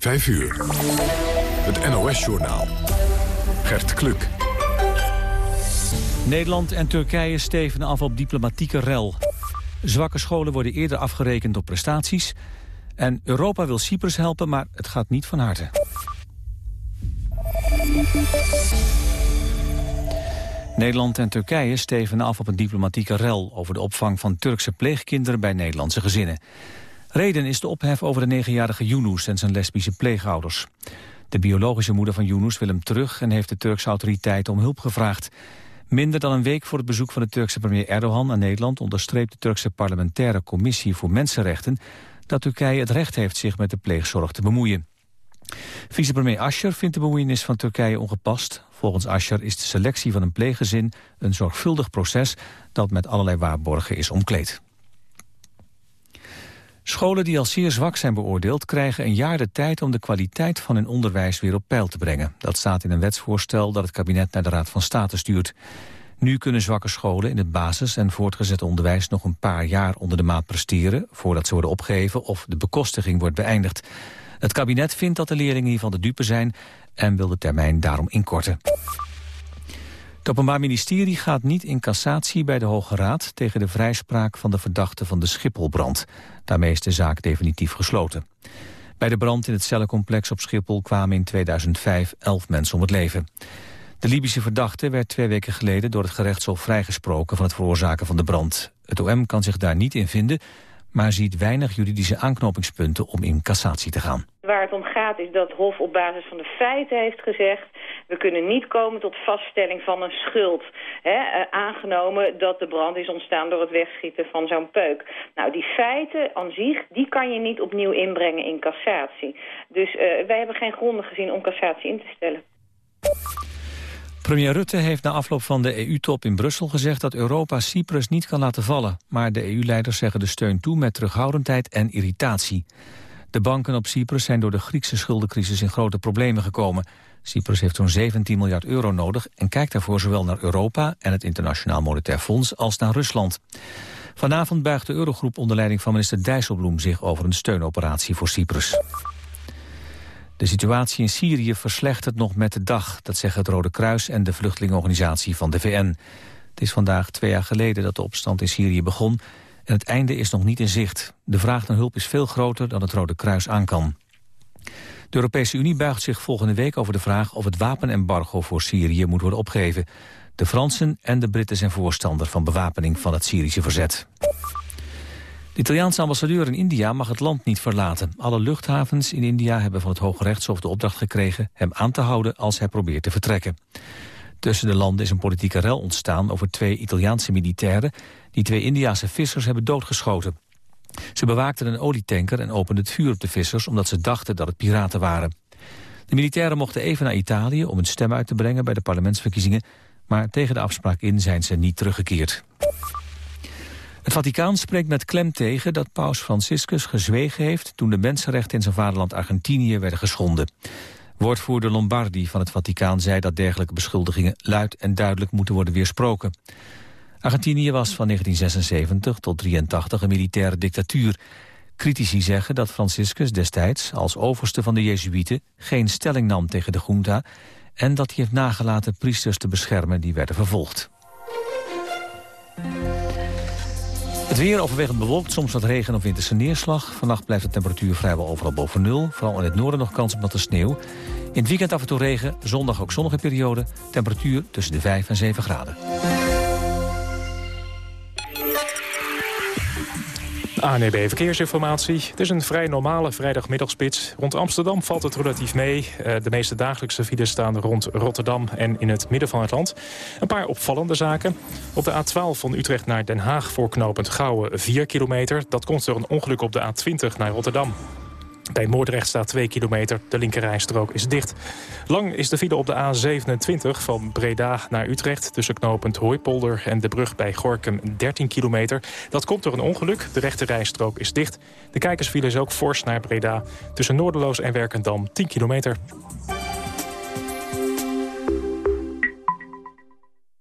5 uur. Het NOS-journaal. Gert Kluk. Nederland en Turkije steven af op diplomatieke rel. Zwakke scholen worden eerder afgerekend op prestaties. En Europa wil Cyprus helpen, maar het gaat niet van harte. Nederland en Turkije steven af op een diplomatieke rel... over de opvang van Turkse pleegkinderen bij Nederlandse gezinnen. Reden is de ophef over de negenjarige Yunus en zijn lesbische pleegouders. De biologische moeder van Yunus wil hem terug... en heeft de Turkse autoriteiten om hulp gevraagd. Minder dan een week voor het bezoek van de Turkse premier Erdogan aan Nederland... onderstreept de Turkse parlementaire commissie voor mensenrechten... dat Turkije het recht heeft zich met de pleegzorg te bemoeien. Vicepremier Asscher vindt de bemoeienis van Turkije ongepast. Volgens Asscher is de selectie van een pleeggezin een zorgvuldig proces... dat met allerlei waarborgen is omkleed. Scholen die als zeer zwak zijn beoordeeld... krijgen een jaar de tijd om de kwaliteit van hun onderwijs weer op peil te brengen. Dat staat in een wetsvoorstel dat het kabinet naar de Raad van State stuurt. Nu kunnen zwakke scholen in het basis- en voortgezet onderwijs... nog een paar jaar onder de maat presteren... voordat ze worden opgeheven of de bekostiging wordt beëindigd. Het kabinet vindt dat de leerlingen hiervan de dupe zijn... en wil de termijn daarom inkorten. Het Openbaar Ministerie gaat niet in cassatie bij de Hoge Raad... tegen de vrijspraak van de verdachte van de Schipholbrand. Daarmee is de zaak definitief gesloten. Bij de brand in het cellencomplex op Schiphol kwamen in 2005 elf mensen om het leven. De Libische verdachte werd twee weken geleden door het gerechtshof vrijgesproken van het veroorzaken van de brand. Het OM kan zich daar niet in vinden, maar ziet weinig juridische aanknopingspunten om in cassatie te gaan. Waar het om gaat is dat Hof op basis van de feiten heeft gezegd... we kunnen niet komen tot vaststelling van een schuld. Hè, uh, aangenomen dat de brand is ontstaan door het wegschieten van zo'n peuk. Nou, die feiten aan zich, die kan je niet opnieuw inbrengen in cassatie. Dus uh, wij hebben geen gronden gezien om cassatie in te stellen. Premier Rutte heeft na afloop van de EU-top in Brussel gezegd dat Europa Cyprus niet kan laten vallen. Maar de EU-leiders zeggen de steun toe met terughoudendheid en irritatie. De banken op Cyprus zijn door de Griekse schuldencrisis in grote problemen gekomen. Cyprus heeft zo'n 17 miljard euro nodig en kijkt daarvoor zowel naar Europa en het Internationaal Monetair Fonds als naar Rusland. Vanavond buigt de Eurogroep onder leiding van minister Dijsselbloem zich over een steunoperatie voor Cyprus. De situatie in Syrië verslechtert nog met de dag. Dat zeggen het Rode Kruis en de vluchtelingenorganisatie van de VN. Het is vandaag twee jaar geleden dat de opstand in Syrië begon... en het einde is nog niet in zicht. De vraag naar hulp is veel groter dan het Rode Kruis aan kan. De Europese Unie buigt zich volgende week over de vraag... of het wapenembargo voor Syrië moet worden opgeheven. De Fransen en de Britten zijn voorstander van bewapening van het Syrische verzet. De Italiaanse ambassadeur in India mag het land niet verlaten. Alle luchthavens in India hebben van het Hoge Rechtshof de opdracht gekregen... hem aan te houden als hij probeert te vertrekken. Tussen de landen is een politieke rel ontstaan over twee Italiaanse militairen... die twee Indiase vissers hebben doodgeschoten. Ze bewaakten een olietanker en openden het vuur op de vissers... omdat ze dachten dat het piraten waren. De militairen mochten even naar Italië om hun stem uit te brengen... bij de parlementsverkiezingen, maar tegen de afspraak in zijn ze niet teruggekeerd. Het Vaticaan spreekt met klem tegen dat paus Franciscus gezwegen heeft... toen de mensenrechten in zijn vaderland Argentinië werden geschonden. Woordvoerder Lombardi van het Vaticaan zei dat dergelijke beschuldigingen... luid en duidelijk moeten worden weersproken. Argentinië was van 1976 tot 1983 een militaire dictatuur. Critici zeggen dat Franciscus destijds als overste van de Jezuïeten... geen stelling nam tegen de junta... en dat hij heeft nagelaten priesters te beschermen die werden vervolgd. Het weer overwegend bewolkt, soms wat regen of winterse neerslag. Vannacht blijft de temperatuur vrijwel overal boven nul. Vooral in het noorden nog kans op natte sneeuw. In het weekend af en toe regen, zondag ook zonnige periode. Temperatuur tussen de 5 en 7 graden. ANEB Verkeersinformatie. Het is een vrij normale vrijdagmiddagspits. Rond Amsterdam valt het relatief mee. Eh, de meeste dagelijkse files staan rond Rotterdam en in het midden van het land. Een paar opvallende zaken. Op de A12 van Utrecht naar Den Haag voor knooppunt Gouwen 4 kilometer. Dat komt door een ongeluk op de A20 naar Rotterdam. Bij Moordrecht staat 2 kilometer. De linkerrijstrook is dicht. Lang is de file op de A27 van Breda naar Utrecht... tussen knooppunt Hooipolder en de brug bij Gorkum 13 kilometer. Dat komt door een ongeluk. De rechterrijstrook is dicht. De kijkersfile is ook fors naar Breda. Tussen Noorderloos en Werkendam 10 kilometer.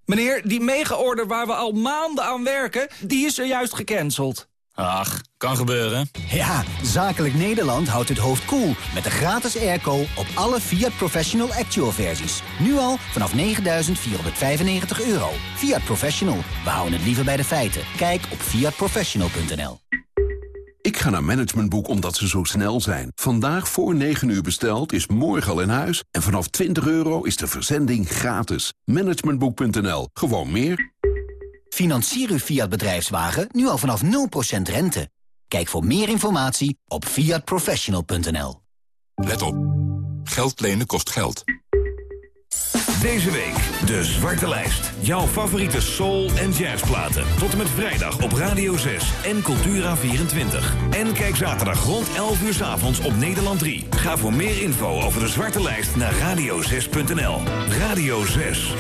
Meneer, die mega-order waar we al maanden aan werken, die is zojuist gecanceld. Ach, kan gebeuren. Ja, Zakelijk Nederland houdt het hoofd koel cool met de gratis airco op alle Fiat Professional Actual versies. Nu al vanaf 9.495 euro. Fiat Professional, we houden het liever bij de feiten. Kijk op fiatprofessional.nl Ik ga naar Managementboek omdat ze zo snel zijn. Vandaag voor 9 uur besteld is morgen al in huis. En vanaf 20 euro is de verzending gratis. Managementboek.nl, gewoon meer. Financier uw Fiat bedrijfswagen nu al vanaf 0% rente. Kijk voor meer informatie op fiatprofessional.nl. Let op. Geld lenen kost geld. Deze week de Zwarte Lijst. Jouw favoriete soul- en jazzplaten. Tot en met vrijdag op Radio 6 en Cultura24. En kijk zaterdag rond 11 uur s avonds op Nederland 3. Ga voor meer info over de Zwarte Lijst naar radio6.nl. Radio 6.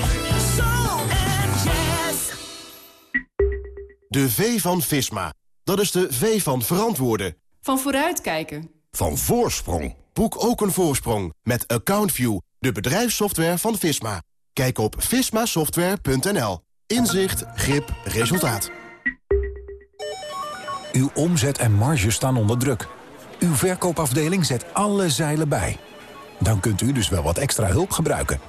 De V van Visma. Dat is de V van verantwoorden. Van vooruitkijken. Van voorsprong. Boek ook een voorsprong met AccountView, de bedrijfssoftware van Visma. Kijk op vismasoftware.nl. Inzicht, grip, resultaat. Uw omzet en marge staan onder druk. Uw verkoopafdeling zet alle zeilen bij. Dan kunt u dus wel wat extra hulp gebruiken.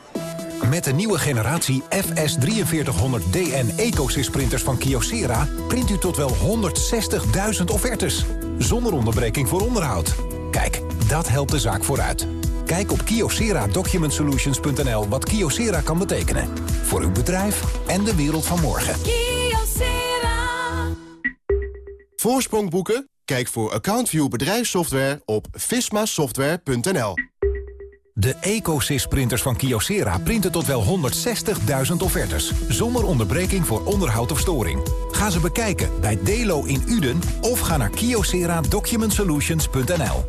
Met de nieuwe generatie FS4300DN EcoSys printers van Kyocera... print u tot wel 160.000 offertes. Zonder onderbreking voor onderhoud. Kijk, dat helpt de zaak vooruit. Kijk op kyocera-document-solutions.nl wat Kyocera kan betekenen. Voor uw bedrijf en de wereld van morgen. Kyocera. Voorsprong boeken? Kijk voor AccountView bedrijfssoftware op vismasoftware.nl. De EcoSys-printers van Kyocera printen tot wel 160.000 offertes... zonder onderbreking voor onderhoud of storing. Ga ze bekijken bij Delo in Uden... of ga naar kyocera-document-solutions.nl.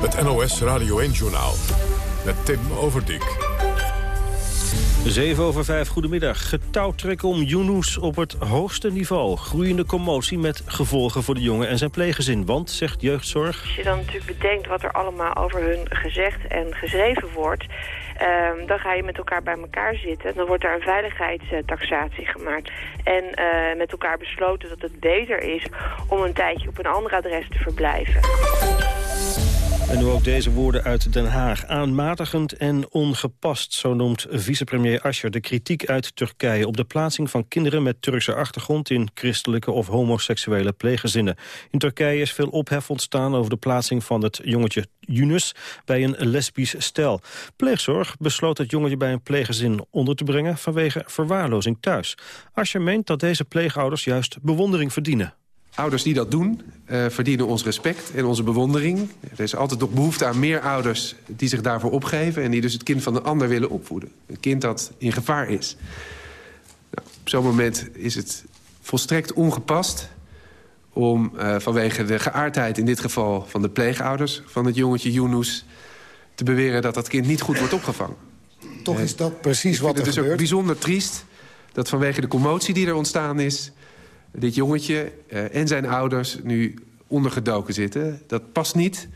Het NOS Radio 1-journaal met Tim Overdijk. 7 over 5, goedemiddag. Getouwtrekken om Yunus op het hoogste niveau. Groeiende commotie met gevolgen voor de jongen en zijn pleeggezin. Want, zegt jeugdzorg... Als je dan natuurlijk bedenkt wat er allemaal over hun gezegd en geschreven wordt... Um, dan ga je met elkaar bij elkaar zitten. Dan wordt er een veiligheidstaxatie gemaakt. En uh, met elkaar besloten dat het beter is om een tijdje op een ander adres te verblijven. En nu ook deze woorden uit Den Haag. Aanmatigend en ongepast, zo noemt vicepremier Asscher... de kritiek uit Turkije op de plaatsing van kinderen met Turkse achtergrond... in christelijke of homoseksuele pleeggezinnen. In Turkije is veel ophef ontstaan over de plaatsing van het jongetje Yunus... bij een lesbisch stel. Pleegzorg besloot het jongetje bij een pleeggezin onder te brengen... vanwege verwaarlozing thuis. Asscher meent dat deze pleegouders juist bewondering verdienen. Ouders die dat doen, uh, verdienen ons respect en onze bewondering. Er is altijd nog behoefte aan meer ouders die zich daarvoor opgeven... en die dus het kind van een ander willen opvoeden. Een kind dat in gevaar is. Nou, op zo'n moment is het volstrekt ongepast... om uh, vanwege de geaardheid in dit geval van de pleegouders... van het jongetje Yunus te beweren dat dat kind niet goed wordt opgevangen. Toch is dat precies wat er gebeurt. Het is ook bijzonder triest dat vanwege de commotie die er ontstaan is dit jongetje uh, en zijn ouders nu ondergedoken zitten. Dat past niet.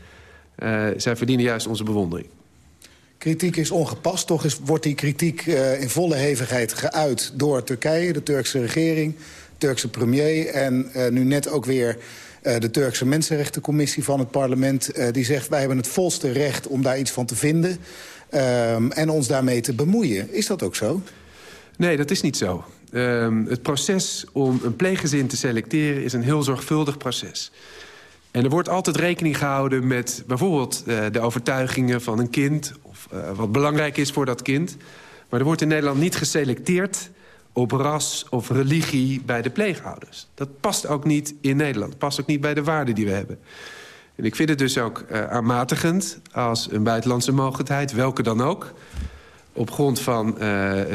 Uh, zij verdienen juist onze bewondering. Kritiek is ongepast. Toch is, wordt die kritiek uh, in volle hevigheid geuit door Turkije, de Turkse regering, Turkse premier... en nu net ook weer de Turkse Mensenrechtencommissie van het parlement... die zegt wij hebben het volste recht om daar iets van te vinden... Um, en ons daarmee te bemoeien. Is dat ook zo? Nee, dat is niet zo. Um, het proces om een pleeggezin te selecteren is een heel zorgvuldig proces. En er wordt altijd rekening gehouden met bijvoorbeeld uh, de overtuigingen van een kind... of uh, wat belangrijk is voor dat kind. Maar er wordt in Nederland niet geselecteerd op ras of religie bij de pleegouders. Dat past ook niet in Nederland. Dat past ook niet bij de waarden die we hebben. En ik vind het dus ook uh, aanmatigend als een buitenlandse mogelijkheid, welke dan ook op grond van uh,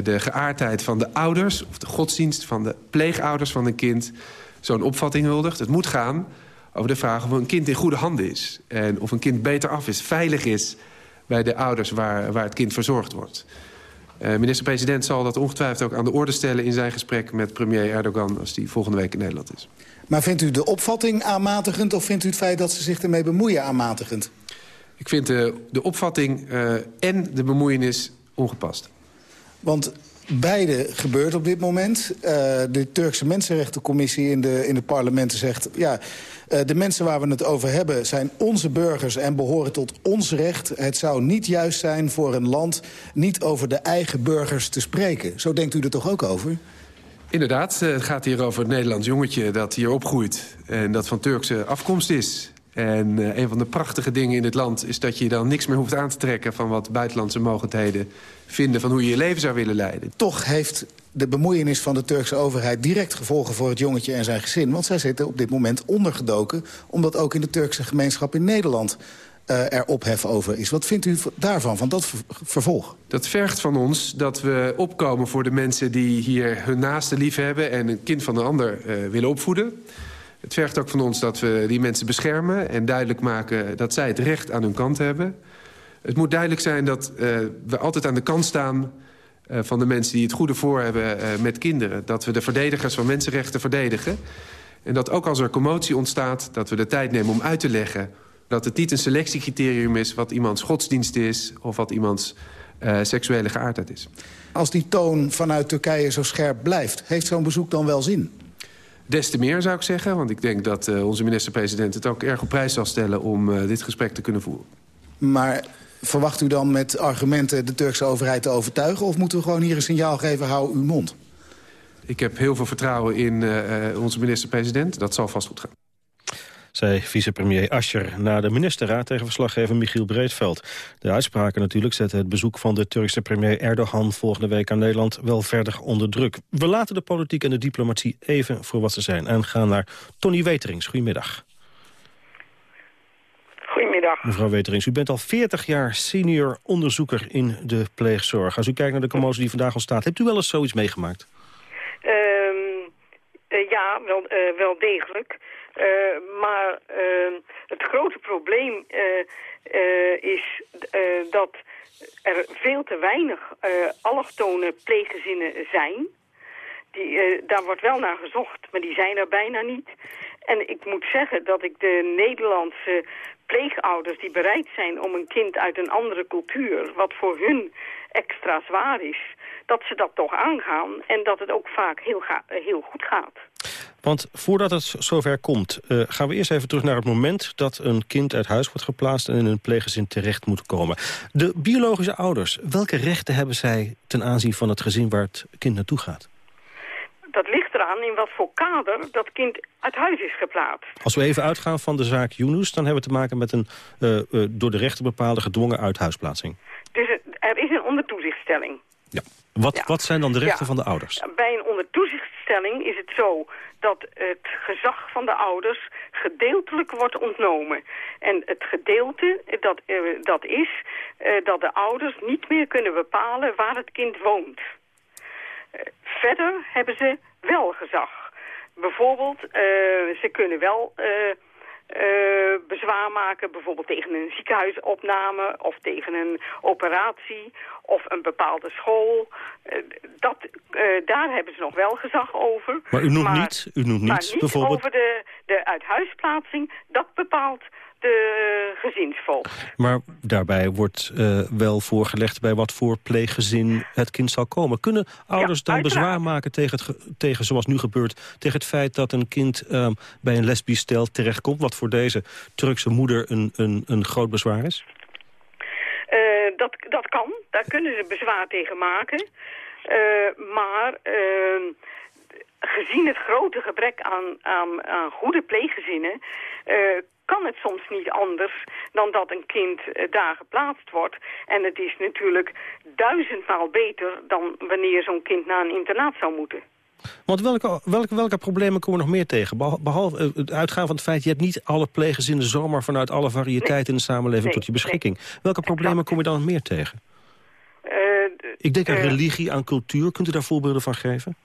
de geaardheid van de ouders... of de godsdienst van de pleegouders van een kind... zo'n opvatting huldigt. Het moet gaan over de vraag of een kind in goede handen is. En of een kind beter af is, veilig is bij de ouders waar, waar het kind verzorgd wordt. Uh, Minister-president zal dat ongetwijfeld ook aan de orde stellen... in zijn gesprek met premier Erdogan als die volgende week in Nederland is. Maar vindt u de opvatting aanmatigend... of vindt u het feit dat ze zich ermee bemoeien aanmatigend? Ik vind de, de opvatting uh, en de bemoeienis ongepast. Want beide gebeurt op dit moment. Uh, de Turkse Mensenrechtencommissie in, de, in het parlement zegt... ja, uh, de mensen waar we het over hebben zijn onze burgers en behoren tot ons recht. Het zou niet juist zijn voor een land niet over de eigen burgers te spreken. Zo denkt u er toch ook over? Inderdaad, het gaat hier over het Nederlands jongetje dat hier opgroeit... en dat van Turkse afkomst is. En uh, een van de prachtige dingen in het land is dat je dan niks meer hoeft aan te trekken... van wat buitenlandse mogelijkheden vinden van hoe je je leven zou willen leiden. Toch heeft de bemoeienis van de Turkse overheid direct gevolgen voor het jongetje en zijn gezin. Want zij zitten op dit moment ondergedoken... omdat ook in de Turkse gemeenschap in Nederland uh, er ophef over is. Wat vindt u daarvan, van dat vervolg? Dat vergt van ons dat we opkomen voor de mensen die hier hun naaste lief hebben... en een kind van een ander uh, willen opvoeden. Het vergt ook van ons dat we die mensen beschermen... en duidelijk maken dat zij het recht aan hun kant hebben. Het moet duidelijk zijn dat uh, we altijd aan de kant staan... Uh, van de mensen die het goede voor hebben uh, met kinderen. Dat we de verdedigers van mensenrechten verdedigen. En dat ook als er commotie ontstaat... dat we de tijd nemen om uit te leggen... dat het niet een selectiecriterium is... wat iemands godsdienst is of wat iemands seksuele geaardheid is. Als die toon vanuit Turkije zo scherp blijft... heeft zo'n bezoek dan wel zin? Des te meer, zou ik zeggen. Want ik denk dat uh, onze minister-president het ook erg op prijs zal stellen... om uh, dit gesprek te kunnen voeren. Maar verwacht u dan met argumenten de Turkse overheid te overtuigen... of moeten we gewoon hier een signaal geven, hou uw mond? Ik heb heel veel vertrouwen in uh, onze minister-president. Dat zal vast goed gaan zei vicepremier Ascher na de ministerraad tegen verslaggever Michiel Breedveld. De uitspraken natuurlijk zetten het bezoek van de Turkse premier Erdogan volgende week aan Nederland wel verder onder druk. We laten de politiek en de diplomatie even voor wat ze zijn en gaan naar Tony Weterings. Goedemiddag. Goedemiddag. Mevrouw Weterings, u bent al 40 jaar senior onderzoeker in de pleegzorg. Als u kijkt naar de commotie die vandaag ontstaat, hebt u wel eens zoiets meegemaakt? Um, uh, ja, wel, uh, wel degelijk. Uh, maar uh, het grote probleem uh, is dat er veel te weinig allochtone pleeggezinnen zijn. Die, daar wordt wel naar gezocht, maar die zijn er bijna niet. En ik moet zeggen dat ik de Nederlandse pleegouders die bereid zijn om een kind uit een andere cultuur, wat voor hun extra zwaar is, dat ze dat toch aangaan en dat het ook vaak heel, heel goed gaat. Want voordat het zover komt, uh, gaan we eerst even terug naar het moment... dat een kind uit huis wordt geplaatst en in een pleeggezin terecht moet komen. De biologische ouders, welke rechten hebben zij ten aanzien van het gezin waar het kind naartoe gaat? Dat ligt eraan in wat voor kader dat kind uit huis is geplaatst. Als we even uitgaan van de zaak Yunus... dan hebben we te maken met een uh, uh, door de rechter bepaalde gedwongen uithuisplaatsing. Dus er is een ondertoezichtstelling. Ja. Wat, ja. wat zijn dan de rechten ja. van de ouders? Bij een ondertoezichtstelling is het zo dat het gezag van de ouders gedeeltelijk wordt ontnomen. En het gedeelte, dat, uh, dat is uh, dat de ouders niet meer kunnen bepalen waar het kind woont. Uh, verder hebben ze wel gezag. Bijvoorbeeld, ze kunnen wel uh, bezwaar maken, bijvoorbeeld tegen een ziekenhuisopname of tegen een operatie of een bepaalde school. Uh, dat, uh, daar hebben ze nog wel gezag over. Maar u noemt maar, niet, u noemt niet, maar niet bijvoorbeeld... over de, de uithuisplaatsing. Dat bepaalt gezinsvoogd. Maar daarbij wordt uh, wel voorgelegd bij wat voor pleeggezin het kind zal komen. Kunnen ouders ja, dan uiteraard. bezwaar maken tegen, het, tegen, zoals nu gebeurt... tegen het feit dat een kind uh, bij een lesbisch stel terechtkomt... wat voor deze Turkse moeder een, een, een groot bezwaar is? Uh, dat, dat kan. Daar kunnen ze bezwaar tegen maken. maar gezien het grote gebrek aan, aan, aan goede pleeggezinnen... Uh, kan het soms niet anders dan dat een kind uh, daar geplaatst wordt. En het is natuurlijk duizendmaal beter dan wanneer zo'n kind naar een internaat zou moeten. Want welke, welke, welke problemen komen we nog meer tegen? Behalve uh, het uitgaan van het feit... je hebt niet alle pleeggezinnen zomaar vanuit alle variëteiten nee. in de samenleving nee, tot je beschikking. Nee. Welke problemen kom je dan nog meer tegen? Uh, Ik denk aan religie, aan cultuur. Kunt u daar voorbeelden van geven?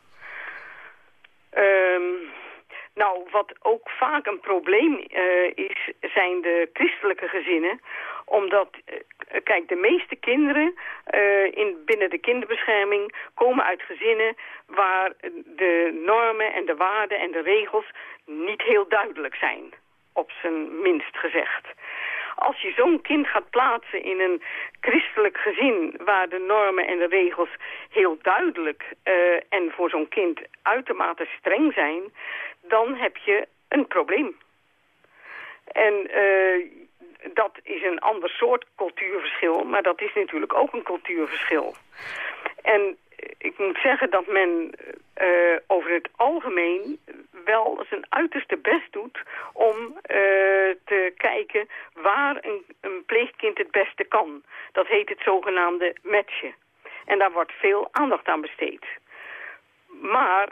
Nou, wat ook vaak een probleem uh, is, zijn de christelijke gezinnen. Omdat, uh, kijk, de meeste kinderen uh, in, binnen de kinderbescherming komen uit gezinnen waar de normen en de waarden en de regels niet heel duidelijk zijn. Op zijn minst gezegd. Als je zo'n kind gaat plaatsen in een christelijk gezin... waar de normen en de regels heel duidelijk uh, en voor zo'n kind uitermate streng zijn... dan heb je een probleem. En uh, dat is een ander soort cultuurverschil, maar dat is natuurlijk ook een cultuurverschil. En ik moet zeggen dat men uh, over het algemeen wel zijn uiterste best doet om uh, te kijken waar een, een, pleegkind het beste kan. Dat heet het zogenaamde matchen. En daar wordt veel aandacht aan besteed. Maar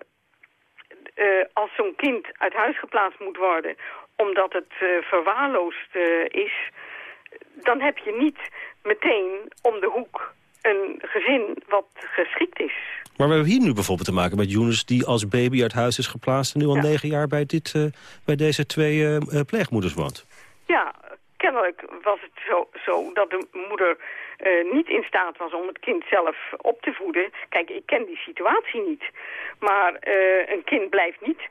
uh, als zo'n kind uit huis geplaatst moet worden omdat het verwaarloosd is, dan heb je niet meteen om de hoek een gezin wat geschikt is. Maar we hebben hier nu bijvoorbeeld te maken met Younes... die als baby uit huis is geplaatst... en nu al negen jaar bij, dit, uh, bij deze twee uh, pleegmoeders woont. Ja, kennelijk was het zo, zo dat de moeder uh, niet in staat was om het kind zelf op te voeden. Kijk, ik ken die situatie niet. Maar uh, een kind blijft niet...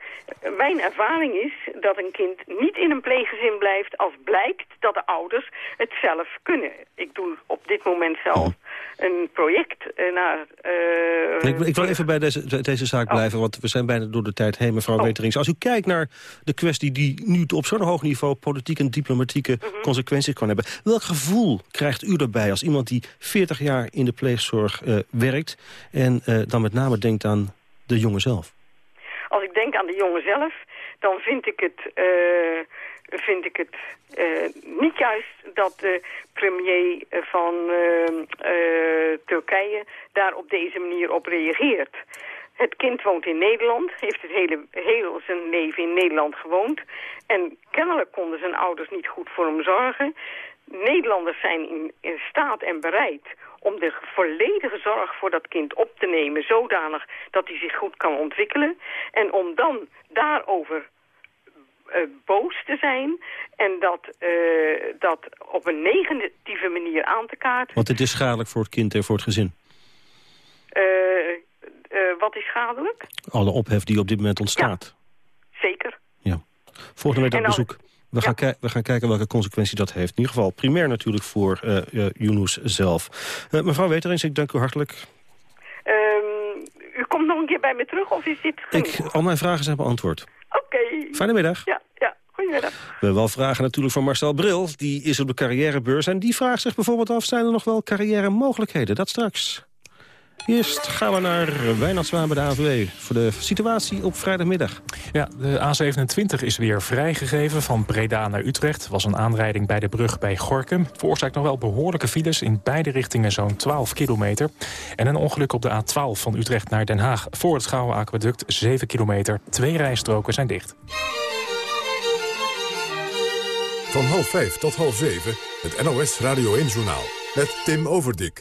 Mijn ervaring is dat een kind niet in een pleeggezin blijft... als blijkt dat de ouders het zelf kunnen. Ik doe op dit moment zelf oh. Een project uh, naar... ik, ik, wil even bij deze, deze zaak oh. blijven, want we zijn bijna door de tijd heen, mevrouw oh. Weterings. Als u kijkt naar de kwestie die nu op zo'n hoog niveau... politiek en diplomatieke -hmm. consequenties kan hebben... welk gevoel krijgt u erbij als iemand die 40 jaar in de pleegzorg uh, werkt... en uh, dan met name denkt aan de jongen zelf? Als ik denk aan de jongen zelf, dan vind ik het... Vind ik het niet juist dat de premier van Turkije daar op deze manier op reageert. Het kind woont in Nederland, heeft het hele, heel zijn leven in Nederland gewoond. En kennelijk konden zijn ouders niet goed voor hem zorgen. Nederlanders zijn in, in staat en bereid om de volledige zorg voor dat kind op te nemen... zodanig dat hij zich goed kan ontwikkelen. En om dan daarover boos te zijn en dat, uh, dat op een negatieve manier aan te kaarten. Want het is schadelijk voor het kind en voor het gezin. Uh, wat is schadelijk? Alle ophef die op dit moment ontstaat. Ja, zeker. Ja. Volgende week op bezoek. We, gaan we gaan kijken welke consequentie dat heeft. In ieder geval primair natuurlijk voor uh, uh, Yunus zelf. Uh, mevrouw Weterings, ik dank u hartelijk. Um, u komt nog een keer bij me terug of is dit Ik, al mijn vragen zijn beantwoord. Oké. Okay. Fijne middag. Ja, ja. Goedemiddag. We hebben wel vragen natuurlijk van Marcel Bril. Die is op de carrièrebeurs en die vraagt zich bijvoorbeeld af... zijn er nog wel carrière mogelijkheden? Dat straks. Eerst gaan we naar Wijnandswaan bij de AVW voor de situatie op vrijdagmiddag. Ja, de A27 is weer vrijgegeven van Breda naar Utrecht. was een aanrijding bij de brug bij Gorkum. Veroorzaakt nog wel behoorlijke files in beide richtingen zo'n 12 kilometer. En een ongeluk op de A12 van Utrecht naar Den Haag. Voor het Schouwen Aquaduct 7 kilometer. Twee rijstroken zijn dicht. Van half 5 tot half 7, het NOS Radio 1-journaal. Met Tim Overdik.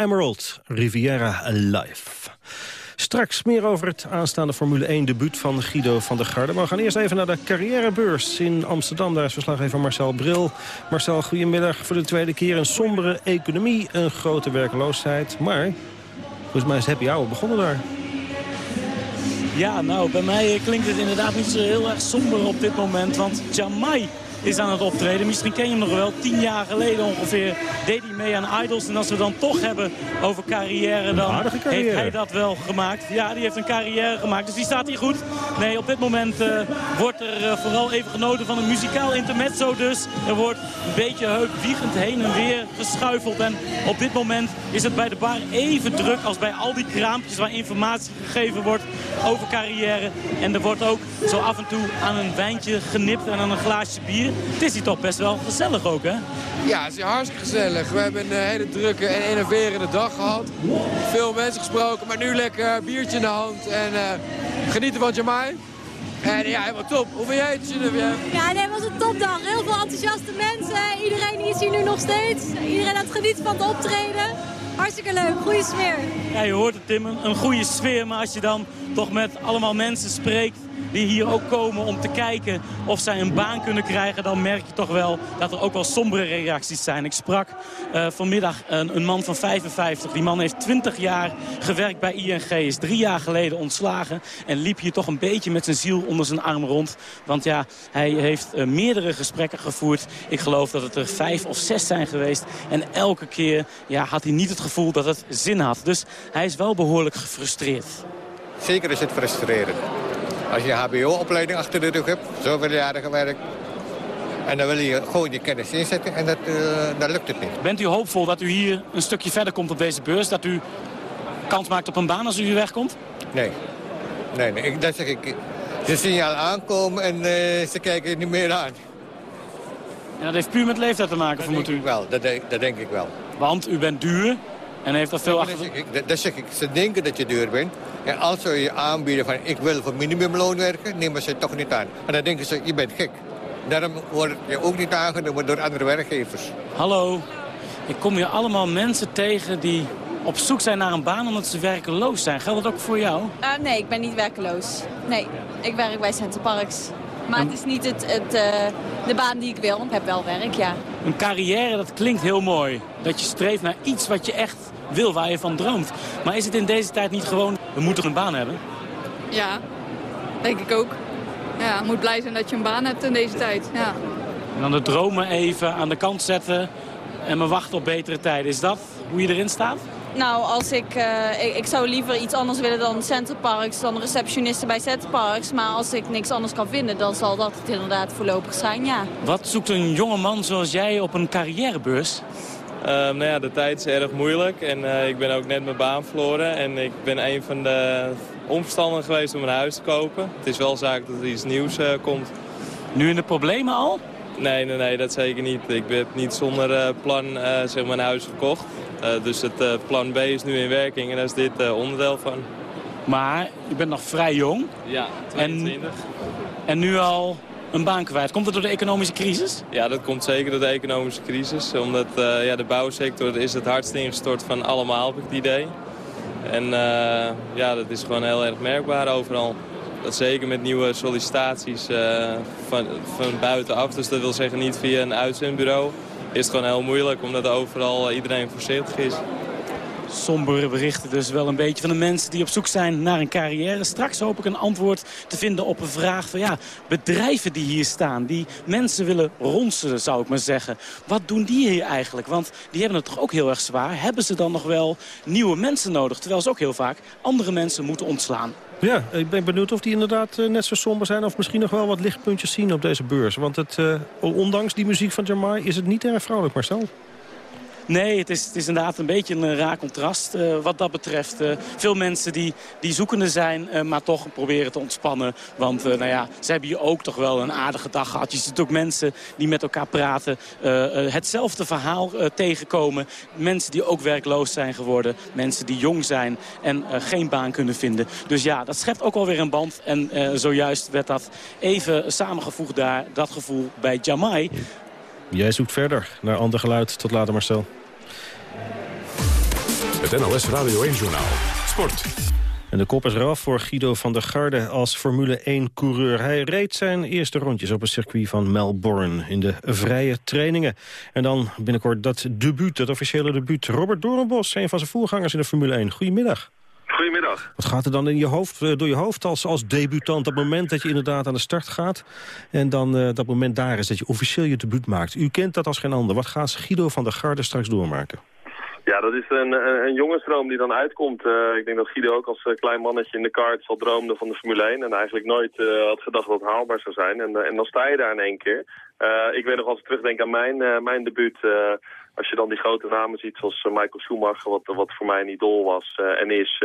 Emerald, Riviera Live. Straks meer over het aanstaande Formule 1 debuut van Guido van der Garde. Maar we gaan eerst even naar de carrièrebeurs in Amsterdam. Daar is verslaggever Marcel Bril. Marcel, goedemiddag. Voor de tweede keer een sombere economie, een grote werkloosheid. Maar volgens mij is Happy Hour begonnen daar. Ja, nou, bij mij klinkt het inderdaad niet zo heel erg somber op dit moment. Want Jamai is aan het optreden. Misschien ken je hem nog wel. Tien jaar geleden ongeveer deed hij mee aan Idols. En als we dan toch hebben over carrière, dan heeft hij dat wel gemaakt. Ja, die heeft een carrière gemaakt. Dus die staat hier goed. Nee, op dit moment uh, wordt er uh, vooral even genoten van een muzikaal intermezzo dus. Er wordt een beetje heupwiegend heen en weer geschuifeld. En op dit moment is het bij de bar even druk als bij al die kraampjes waar informatie gegeven wordt over carrière. En er wordt ook zo af en toe aan een wijntje genipt en aan een glaasje bier. Het is hier toch best wel gezellig ook, hè? Ja, het is hartstikke gezellig. We hebben een hele drukke en enerverende dag gehad. Veel mensen gesproken, maar nu lekker biertje in de hand. En uh, genieten van Jamai. En ja, helemaal top. Hoe ben jij het, Geneviève? Ja, nee, het was een topdag. Heel veel enthousiaste mensen. Iedereen is hier nu nog steeds. Iedereen aan het genieten van het optreden. Hartstikke leuk, goede sfeer. Ja, je hoort het Tim, een goede sfeer. Maar als je dan toch met allemaal mensen spreekt die hier ook komen om te kijken of zij een baan kunnen krijgen... dan merk je toch wel dat er ook wel sombere reacties zijn. Ik sprak uh, vanmiddag een, een, man van 55. Die man heeft 20 jaar gewerkt bij ING, is drie jaar geleden ontslagen... en liep hier toch een beetje met zijn ziel onder zijn arm rond. Want ja, hij heeft uh, meerdere gesprekken gevoerd. Ik geloof dat het er vijf of zes zijn geweest. En elke keer ja, had hij niet het gevoel dat het zin had. Dus hij is wel behoorlijk gefrustreerd. Zeker is het frustrerend. Als je een hbo-opleiding achter de rug hebt, zoveel jaren gewerkt... en dan wil je gewoon je kennis inzetten en dat, uh, dan lukt het niet. Bent u hoopvol dat u hier een stukje verder komt op deze beurs? Dat u kans maakt op een baan als u hier wegkomt? Nee. Nee, nee. dat zeg ik. Ze zien je al aankomen en uh, ze kijken niet meer aan. En dat heeft puur met leeftijd te maken, vermoed u? Wel, dat, dat denk ik wel. Want u bent duur en heeft er veel dat achter... Zeg ik, dat zeg ik. Ze denken dat je duur bent. En als ze je aanbieden van ik wil voor minimumloon werken, nemen ze het toch niet aan. En dan denken ze, je bent gek. Daarom wordt je ook niet aangenomen door andere werkgevers. Hallo, ik kom hier allemaal mensen tegen die op zoek zijn naar een baan omdat ze werkeloos zijn. Geldt dat ook voor jou? Uh, nee, ik ben niet werkeloos. Nee, ik werk bij Center Parks. Maar het is niet het, het, uh, de baan die ik wil. Ik heb wel werk, ja. Een carrière, dat klinkt heel mooi. Dat je streeft naar iets wat je echt wil, waar je van droomt. Maar is het in deze tijd niet gewoon, we moeten een baan hebben? Ja, denk ik ook. Ja, je moet blij zijn dat je een baan hebt in deze tijd. Ja. En dan de dromen even aan de kant zetten en me wachten op betere tijden. Is dat hoe je erin staat? Nou, als ik, uh, ik, ik, zou liever iets anders willen dan Centerparks, dan receptionisten bij Centerparks. Maar als ik niks anders kan vinden, dan zal dat het inderdaad voorlopig zijn, ja. Wat zoekt een jonge man zoals jij op een carrièrebeurs? Uh, nou ja, de tijd is erg moeilijk en uh, ik ben ook net mijn baan verloren. En ik ben een van de omstanders geweest om een huis te kopen. Het is wel zaak dat er iets nieuws uh, komt. Nu in de problemen al? Nee, nee, nee, dat zeker niet. Ik heb niet zonder plan zeg maar een huis verkocht. dus het plan B is nu in werking en daar is dit onderdeel van. Maar je bent nog vrij jong. Ja, 22. En, en nu al een baan kwijt. Komt dat door de economische crisis? Ja, dat komt zeker door de economische crisis. Omdat uh, ja, de bouwsector is het hardst ingestort van allemaal, heb ik het idee. En uh, ja, dat is gewoon heel erg merkbaar overal. Dat zeker met nieuwe sollicitaties uh, van, van buitenaf. Dus dat wil zeggen niet via een uitzendbureau. Is het gewoon heel moeilijk omdat overal iedereen voorzichtig is sombere berichten dus wel een beetje van de mensen die op zoek zijn naar een carrière. Straks hoop ik een antwoord te vinden op een vraag van ja, bedrijven die hier staan. Die mensen willen ronsen, zou ik maar zeggen. Wat doen die hier eigenlijk? Want die hebben het toch ook heel erg zwaar. Hebben ze dan nog wel nieuwe mensen nodig? Terwijl ze ook heel vaak andere mensen moeten ontslaan. Ja, ik ben benieuwd of die inderdaad uh, net zo somber zijn... of misschien nog wel wat lichtpuntjes zien op deze beurs. Want het, uh, ondanks die muziek van Jamai is het niet erg vrolijk, Marcel. Nee, het is, het is inderdaad een beetje een raar contrast uh, wat dat betreft. Uh, veel mensen die, die zoekende zijn, maar toch proberen te ontspannen. Want nou ja, ze hebben hier ook toch wel een aardige dag gehad. Je ziet ook mensen die met elkaar praten, hetzelfde verhaal tegenkomen. Mensen die ook werkloos zijn geworden. Mensen die jong zijn en geen baan kunnen vinden. Dus ja, dat schept ook alweer een band. En zojuist werd dat even samengevoegd daar, dat gevoel bij Jamai. Jij zoekt verder naar ander geluid. Tot later Marcel. Het NOS Radio 1-journaal. Sport. En de kop is eraf voor Guido van der Garde als Formule 1-coureur. Hij reed zijn eerste rondjes op het circuit van Melbourne in de vrije trainingen. En dan binnenkort dat debuut, het officiële debuut. Robert Doornbos, een van zijn voorgangers in de Formule 1. Goedemiddag. Goedemiddag. Wat gaat er dan in je hoofd, eh, door je hoofd als, als debutant... op het moment dat je inderdaad aan de start gaat... en dan uh, dat moment daar is dat je officieel je debuut maakt? U kent dat als geen ander. Wat gaat Guido van der Garde straks doormaken? Ja, dat is een, een, een jongensdroom die dan uitkomt. Uh, ik denk dat Guido ook als uh, klein mannetje in de kaart al droomde van de Formule 1... en eigenlijk nooit uh, had gedacht dat het haalbaar zou zijn. En, en dan sta je daar in één keer. ik weet nog als ik terugdenk aan mijn, mijn debuut... als je dan die grote namen ziet zoals Michael Schumacher... wat, wat voor mij een idool was en is...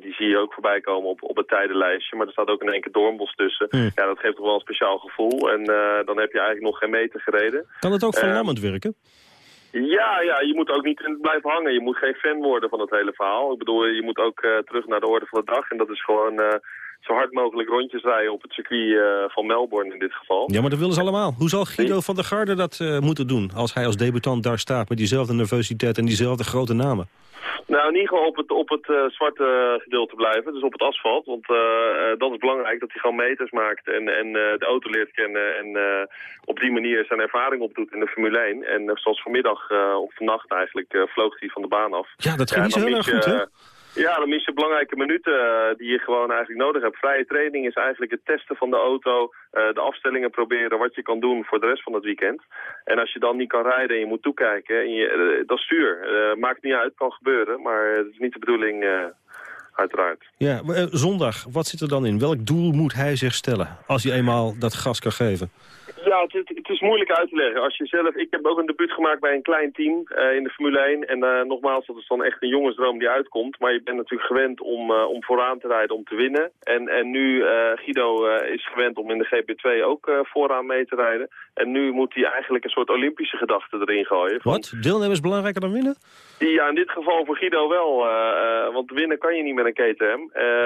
die zie je ook voorbij komen op, op het tijdenlijstje. Maar er staat ook in één keer Doornbos tussen. Mm. Ja, dat geeft toch wel een speciaal gevoel. En dan heb je eigenlijk nog geen meter gereden. Kan het ook verlammend werken? Ja, ja, je moet ook niet blijven hangen. Je moet geen fan worden van het hele verhaal. Ik bedoel, je moet ook uh, terug naar de orde van de dag. En dat is gewoon uh, zo hard mogelijk rondjes rijden op het circuit uh, van Melbourne in dit geval. Ja, maar dat willen ze allemaal. Hoe zal Guido van der Garde dat moeten doen... als hij als debutant daar staat met diezelfde nervositeit en diezelfde grote namen? Nou, niet gewoon op het, op het uh, zwarte gedeelte blijven, dus op het asfalt. Want uh, dat is belangrijk, dat hij gewoon meters maakt en, en uh, de auto leert kennen. En op die manier zijn ervaring opdoet in de Formule 1. En zoals vanmiddag of vannacht eigenlijk vloog hij van de baan af. Ja, dat ging ja, niet zo heel erg goed, hè? Ja, dan mis je belangrijke minuten uh, die je gewoon eigenlijk nodig hebt. Vrije training is eigenlijk het testen van de auto, uh, de afstellingen proberen, wat je kan doen voor de rest van het weekend. En als je dan niet kan rijden en je moet toekijken, en je, uh, dat is zuur. maakt niet uit, kan gebeuren, maar het is niet de bedoeling uiteraard. Ja, zondag, wat zit er dan in? Welk doel moet hij zich stellen als hij eenmaal dat gas kan geven? Ja, het, het, is moeilijk uit te leggen. Als je zelf, ik heb ook een debuut gemaakt bij een klein team uh, in de Formule 1. En uh, nogmaals, dat is dan echt een jongensdroom die uitkomt. Maar je bent natuurlijk gewend om, uh, om vooraan te rijden, om te winnen. En, en nu, Guido is gewend om in de GP2 ook vooraan mee te rijden. En nu moet hij eigenlijk een soort Olympische gedachte erin gooien. Van... Wat? Deelnemen is belangrijker dan winnen? Ja, in dit geval voor Guido wel. want winnen kan je niet met een KTM.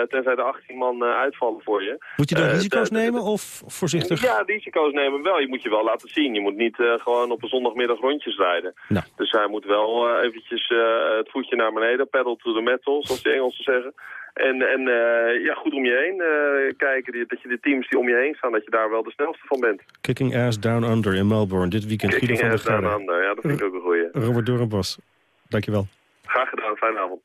tenzij de 18 man uitvallen voor je. Moet je dan risico's nemen of voorzichtig? Ja, risico's nemen wel. Je moet je wel laten zien. Je moet niet uh, gewoon op een zondagmiddag rondjes rijden. Nou. Dus hij moet wel uh, eventjes uh, het voetje naar beneden, pedal to the metal, zoals de Engelsen zeggen. En, en ja, goed om je heen kijken, dat je de teams die om je heen staan, dat je daar wel de snelste van bent. Kicking Ass Down Under in Melbourne, dit weekend. Kicking Guido Ass Down Under, ja, dat vind ik ook een goeie. Robert Dorenbos, dankjewel. Graag gedaan, fijne avond.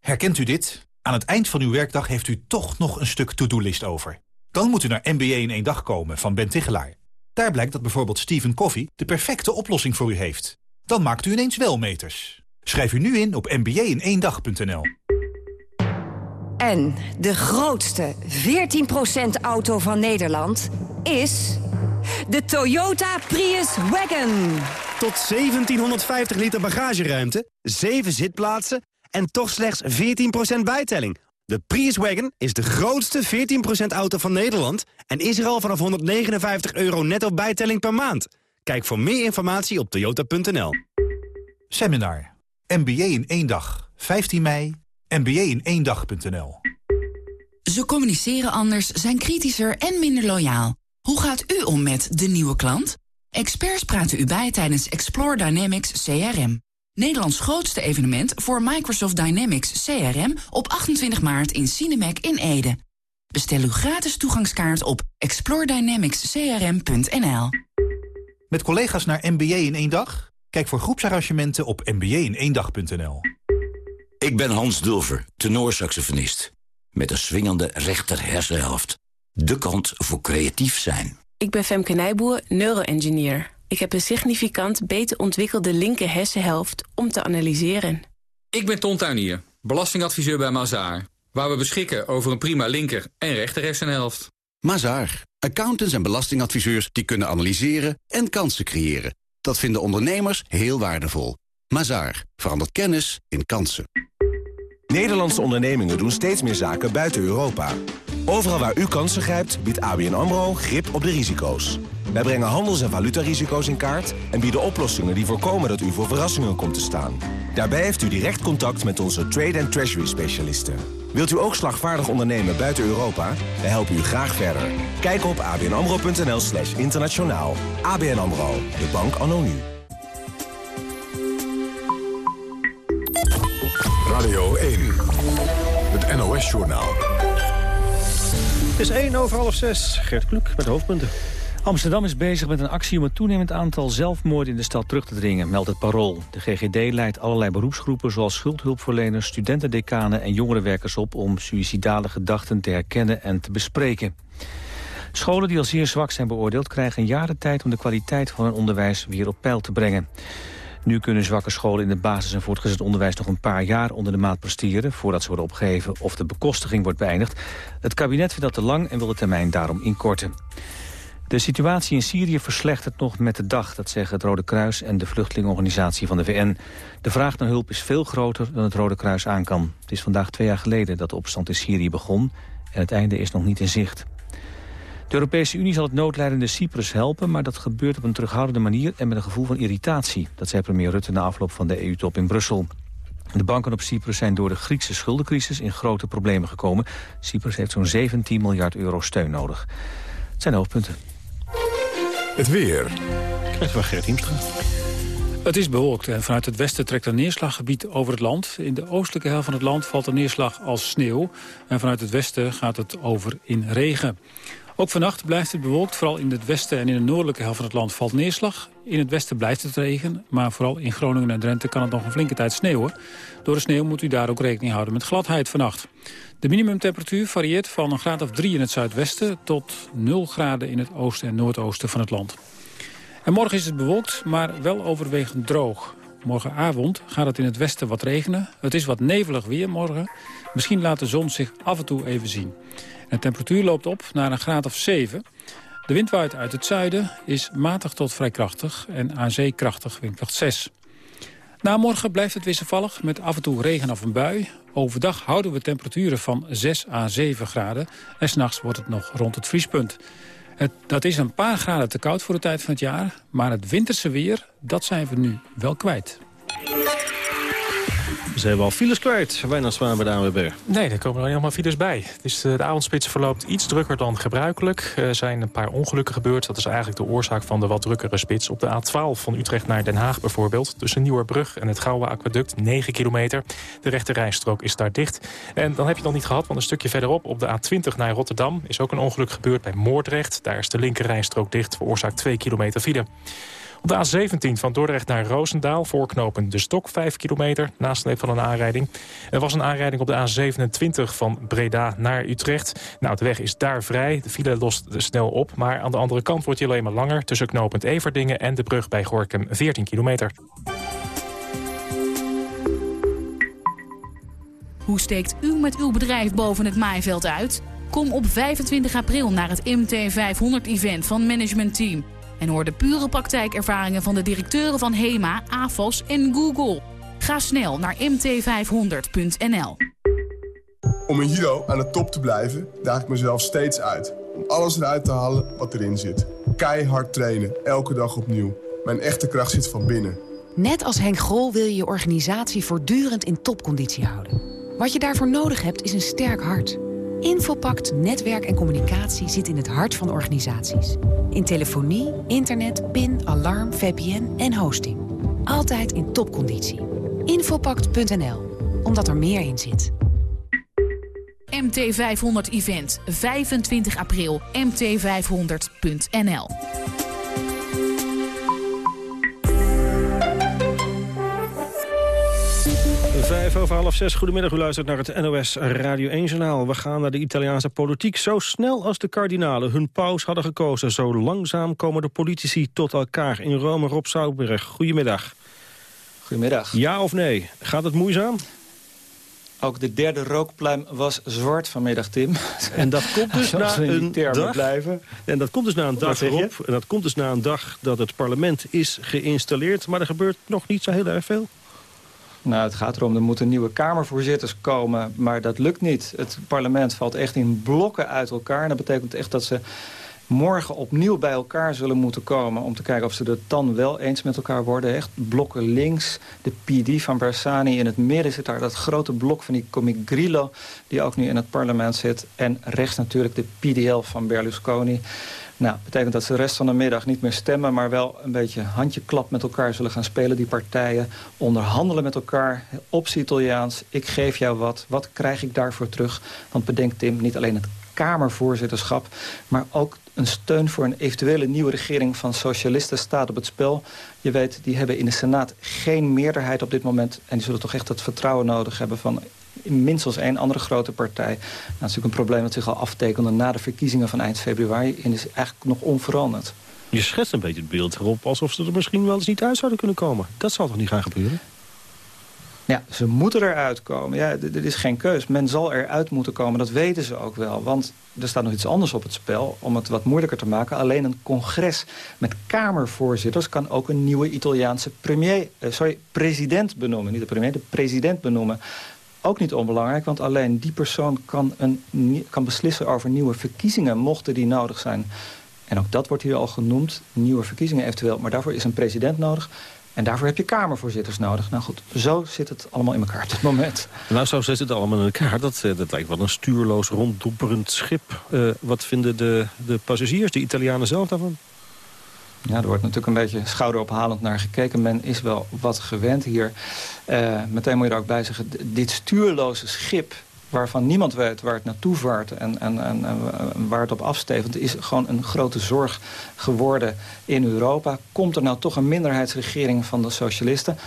Herkent u dit? Aan het eind van uw werkdag heeft u toch nog een stuk to-do-list over. Dan moet u naar MBA in één dag komen van Ben Tichelaar. Daar blijkt dat bijvoorbeeld Stephen Coffee de perfecte oplossing voor u heeft. Dan maakt u ineens wel meters. Schrijf u nu in op mba-in-één-dag.nl. En de grootste 14% auto van Nederland is de Toyota Prius Wagon. Tot 1750 liter bagageruimte, 7 zitplaatsen en toch slechts 14% bijtelling. De Prius Wagon is de grootste 14% auto van Nederland... en is er al vanaf 159 euro netto bijtelling per maand. Kijk voor meer informatie op toyota.nl. Seminar. MBA in één dag. 15 mei. MBA in één dag.nl. Ze communiceren anders, zijn kritischer en minder loyaal. Hoe gaat u om met de nieuwe klant? Experts praten u bij tijdens Explore Dynamics CRM. Nederlands grootste evenement voor Microsoft Dynamics CRM op 28 maart in Cinemac in Ede. Bestel uw gratis toegangskaart op exploredynamicscrm.nl. Met collega's naar MBA in één dag? Kijk voor groepsarrangementen op mba-in-één-dag.nl. Ik ben Hans Dulver, tenorsaxofonist. Met een swingende rechter hersenhelft. De kant voor creatief zijn. Ik ben Femke Nijboer, neuroengineer. Ik heb een significant beter ontwikkelde linker hersenhelft om te analyseren. Ik ben Ton Tuinier, belastingadviseur bij Mazaar. Waar we beschikken over een prima linker en rechter hersenhelft. Mazaar, accountants en belastingadviseurs die kunnen analyseren en kansen creëren. Dat vinden ondernemers heel waardevol. Mazaar, verandert kennis in kansen. Nederlandse ondernemingen doen steeds meer zaken buiten Europa. Overal waar u kansen grijpt, biedt ABN AMRO grip op de risico's. Wij brengen handels- en valutarisico's in kaart... en bieden oplossingen die voorkomen dat u voor verrassingen komt te staan. Daarbij heeft u direct contact met onze trade- en treasury-specialisten. Wilt u ook slagvaardig ondernemen buiten Europa? We helpen u graag verder. Kijk op abnamro.nl slash internationaal. ABN AMRO, de bank anno nu. Radio 1, het NOS-journaal. Het is 1 over half 6. Gert Kluk met de hoofdpunten. Amsterdam is bezig met een actie om het toenemend aantal zelfmoorden in de stad terug te dringen, meldt het Parool. De GGD leidt allerlei beroepsgroepen zoals schuldhulpverleners, studentendecanen en jongerenwerkers op om suïcidale gedachten te herkennen en te bespreken. Scholen die al zeer zwak zijn beoordeeld krijgen de tijd om de kwaliteit van hun onderwijs weer op peil te brengen. Nu kunnen zwakke scholen in het basis- en voortgezet onderwijs nog een paar jaar onder de maat presteren voordat ze worden opgeheven of de bekostiging wordt beëindigd. Het kabinet vindt dat te lang en wil de termijn daarom inkorten. De situatie in Syrië verslechtert nog met de dag, dat zeggen het Rode Kruis en de vluchtelingenorganisatie van de VN. De vraag naar hulp is veel groter dan het Rode Kruis aan kan. Het is vandaag twee jaar geleden dat de opstand in Syrië begon en het einde is nog niet in zicht. De Europese Unie zal het noodlijdende Cyprus helpen... maar dat gebeurt op een terughoudende manier en met een gevoel van irritatie. Dat zei premier Rutte na afloop van de EU-top in Brussel. De banken op Cyprus zijn door de Griekse schuldencrisis in grote problemen gekomen. Cyprus heeft zo'n 17 miljard euro steun nodig. Het zijn hoofdpunten. Het weer. Krijgt van Gert Hiemstra. Het is bewolkt en vanuit het westen trekt een neerslaggebied over het land. In de oostelijke helft van het land valt de neerslag als sneeuw. En vanuit het westen gaat het over in regen. Ook vannacht blijft het bewolkt. Vooral in het westen en in de noordelijke helft van het land valt neerslag. In het westen blijft het regen, maar vooral in Groningen en Drenthe kan het nog een flinke tijd sneeuwen. Door de sneeuw moet u daar ook rekening houden met gladheid vannacht. De minimumtemperatuur varieert van een graad of 3 in het zuidwesten... tot 0 graden in het oosten en noordoosten van het land. En morgen is het bewolkt, maar wel overwegend droog. Morgenavond gaat het in het westen wat regenen. Het is wat nevelig weer morgen. Misschien laat de zon zich af en toe even zien. De temperatuur loopt op naar een graad of 7. De wind waait uit het zuiden, is matig tot vrij krachtig... en aan zee krachtig, windkracht 6. Na morgen blijft het wisselvallig met af en toe regen of een bui. Overdag houden we temperaturen van 6 à 7 graden. En s'nachts wordt het nog rond het vriespunt. Het, dat is een paar graden te koud voor de tijd van het jaar. Maar het winterse weer, dat zijn we nu wel kwijt. Ze hebben al files kwijt. Zwaar bij de ANWB. Nee, er komen er helemaal files bij. Het eh, de avondspits verloopt iets drukker dan gebruikelijk. Er zijn een paar ongelukken gebeurd. Dat is eigenlijk de oorzaak van de wat drukkere spits. Op de A12 van Utrecht naar Den Haag bijvoorbeeld. Tussen Nieuwerbrug en het Gouwe Aquaduct, 9 kilometer. De rechte rijstrook is daar dicht. En dan heb je het nog niet gehad, want een stukje verderop... op de A20 naar Rotterdam is ook een ongeluk gebeurd bij Moordrecht. Daar is de linker rijstrook dicht, veroorzaakt 2 kilometer file. Op de A17 van Dordrecht naar Roosendaal, voorknopen de Stok, 5 kilometer, nasleep van een aanrijding. Er was een aanrijding op de A27 van Breda naar Utrecht. Nou, de weg is daar vrij, de file lost snel op, maar aan de andere kant wordt hij alleen maar langer... tussen knopend Everdingen en de brug bij Gorkum, 14 kilometer. Hoe steekt u met uw bedrijf boven het maaiveld uit? Kom op 25 april naar het MT500-event van Management Team en hoor de pure praktijkervaringen van de directeuren van HEMA, AFOS en Google. Ga snel naar mt500.nl. Om een Hero aan de top te blijven, daag ik mezelf steeds uit. Om alles eruit te halen wat erin zit. Keihard trainen, elke dag opnieuw. Mijn echte kracht zit van binnen. Net als Henk Grol wil je je organisatie voortdurend in topconditie houden. Wat je daarvoor nodig hebt is een sterk hart. Infopact Netwerk en Communicatie zit in het hart van organisaties. In telefonie, internet, PIN, alarm, VPN en hosting. Altijd in topconditie. Infopact.nl, omdat er meer in zit. MT500 Event, 25 april, mt500.nl. Vijf over half zes. Goedemiddag, u luistert naar het NOS Radio 1-journaal. We gaan naar de Italiaanse politiek. Zo snel als de kardinalen hun paus hadden gekozen... zo langzaam komen de politici tot elkaar in Rome. Rob Zoutberg, goedemiddag. Goedemiddag. Ja of nee? Gaat het moeizaam? Ook de derde rookpluim was zwart vanmiddag, Tim. En dat komt dus na een dag. Blijven. En dat komt dus na een dag erop. En dat komt dus na een dag dat het parlement is geïnstalleerd. Maar er gebeurt nog niet zo heel erg veel. Nou, het gaat erom, er moeten nieuwe Kamervoorzitters komen, maar dat lukt niet. Het parlement valt echt in blokken uit elkaar. En dat betekent echt dat ze morgen opnieuw bij elkaar zullen moeten komen... om te kijken of ze het dan wel eens met elkaar worden. Echt blokken links, de PD van Bersani. In het midden zit daar dat grote blok van die Comic Grillo... die ook nu in het parlement zit. En rechts natuurlijk de PDL van Berlusconi. Nou, betekent dat ze de rest van de middag niet meer stemmen... maar wel een beetje handjeklap met elkaar zullen gaan spelen, die partijen. Onderhandelen met elkaar, op Italiaans. Ik geef jou wat, wat krijg ik daarvoor terug? Want bedenk Tim, niet alleen het Kamervoorzitterschap... maar ook een steun voor een eventuele nieuwe regering van socialisten staat op het spel. Je weet, die hebben in de Senaat geen meerderheid op dit moment... en die zullen toch echt het vertrouwen nodig hebben van minstens één andere grote partij. Nou, dat is natuurlijk een probleem dat zich al aftekende na de verkiezingen van eind februari... en is eigenlijk nog onveranderd. Je schetst een beetje het beeld erop alsof ze er misschien wel eens niet uit zouden kunnen komen. Dat zal toch niet gaan gebeuren? Ja, ze moeten eruit komen. Ja, er is geen keus. Men zal eruit moeten komen, dat weten ze ook wel. Want er staat nog iets anders op het spel, om het wat moeilijker te maken. Alleen een congres met kamervoorzitters kan ook een nieuwe Italiaanse premier, eh, sorry, president benoemen. Niet de premier, de president benoemen. Ook niet onbelangrijk, want alleen die persoon kan, een, kan beslissen over nieuwe verkiezingen, mochten die nodig zijn. En ook dat wordt hier al genoemd, nieuwe verkiezingen eventueel. Maar daarvoor is een president nodig. En daarvoor heb je kamervoorzitters nodig. Nou goed, zo zit het allemaal in elkaar op dit moment. Nou, zo zit het allemaal in elkaar. Dat, eh, dat lijkt wel een stuurloos, ronddopperend schip. Uh, wat vinden de, de passagiers, de Italianen zelf daarvan? Ja, er wordt natuurlijk een beetje schouderophalend naar gekeken. Men is wel wat gewend hier. Uh, meteen moet je er ook bij zeggen, dit stuurloze schip waarvan niemand weet waar het naartoe vaart en, en, en, en waar het op afstevend, is gewoon een grote zorg geworden in Europa. Komt er nou toch een minderheidsregering van de socialisten?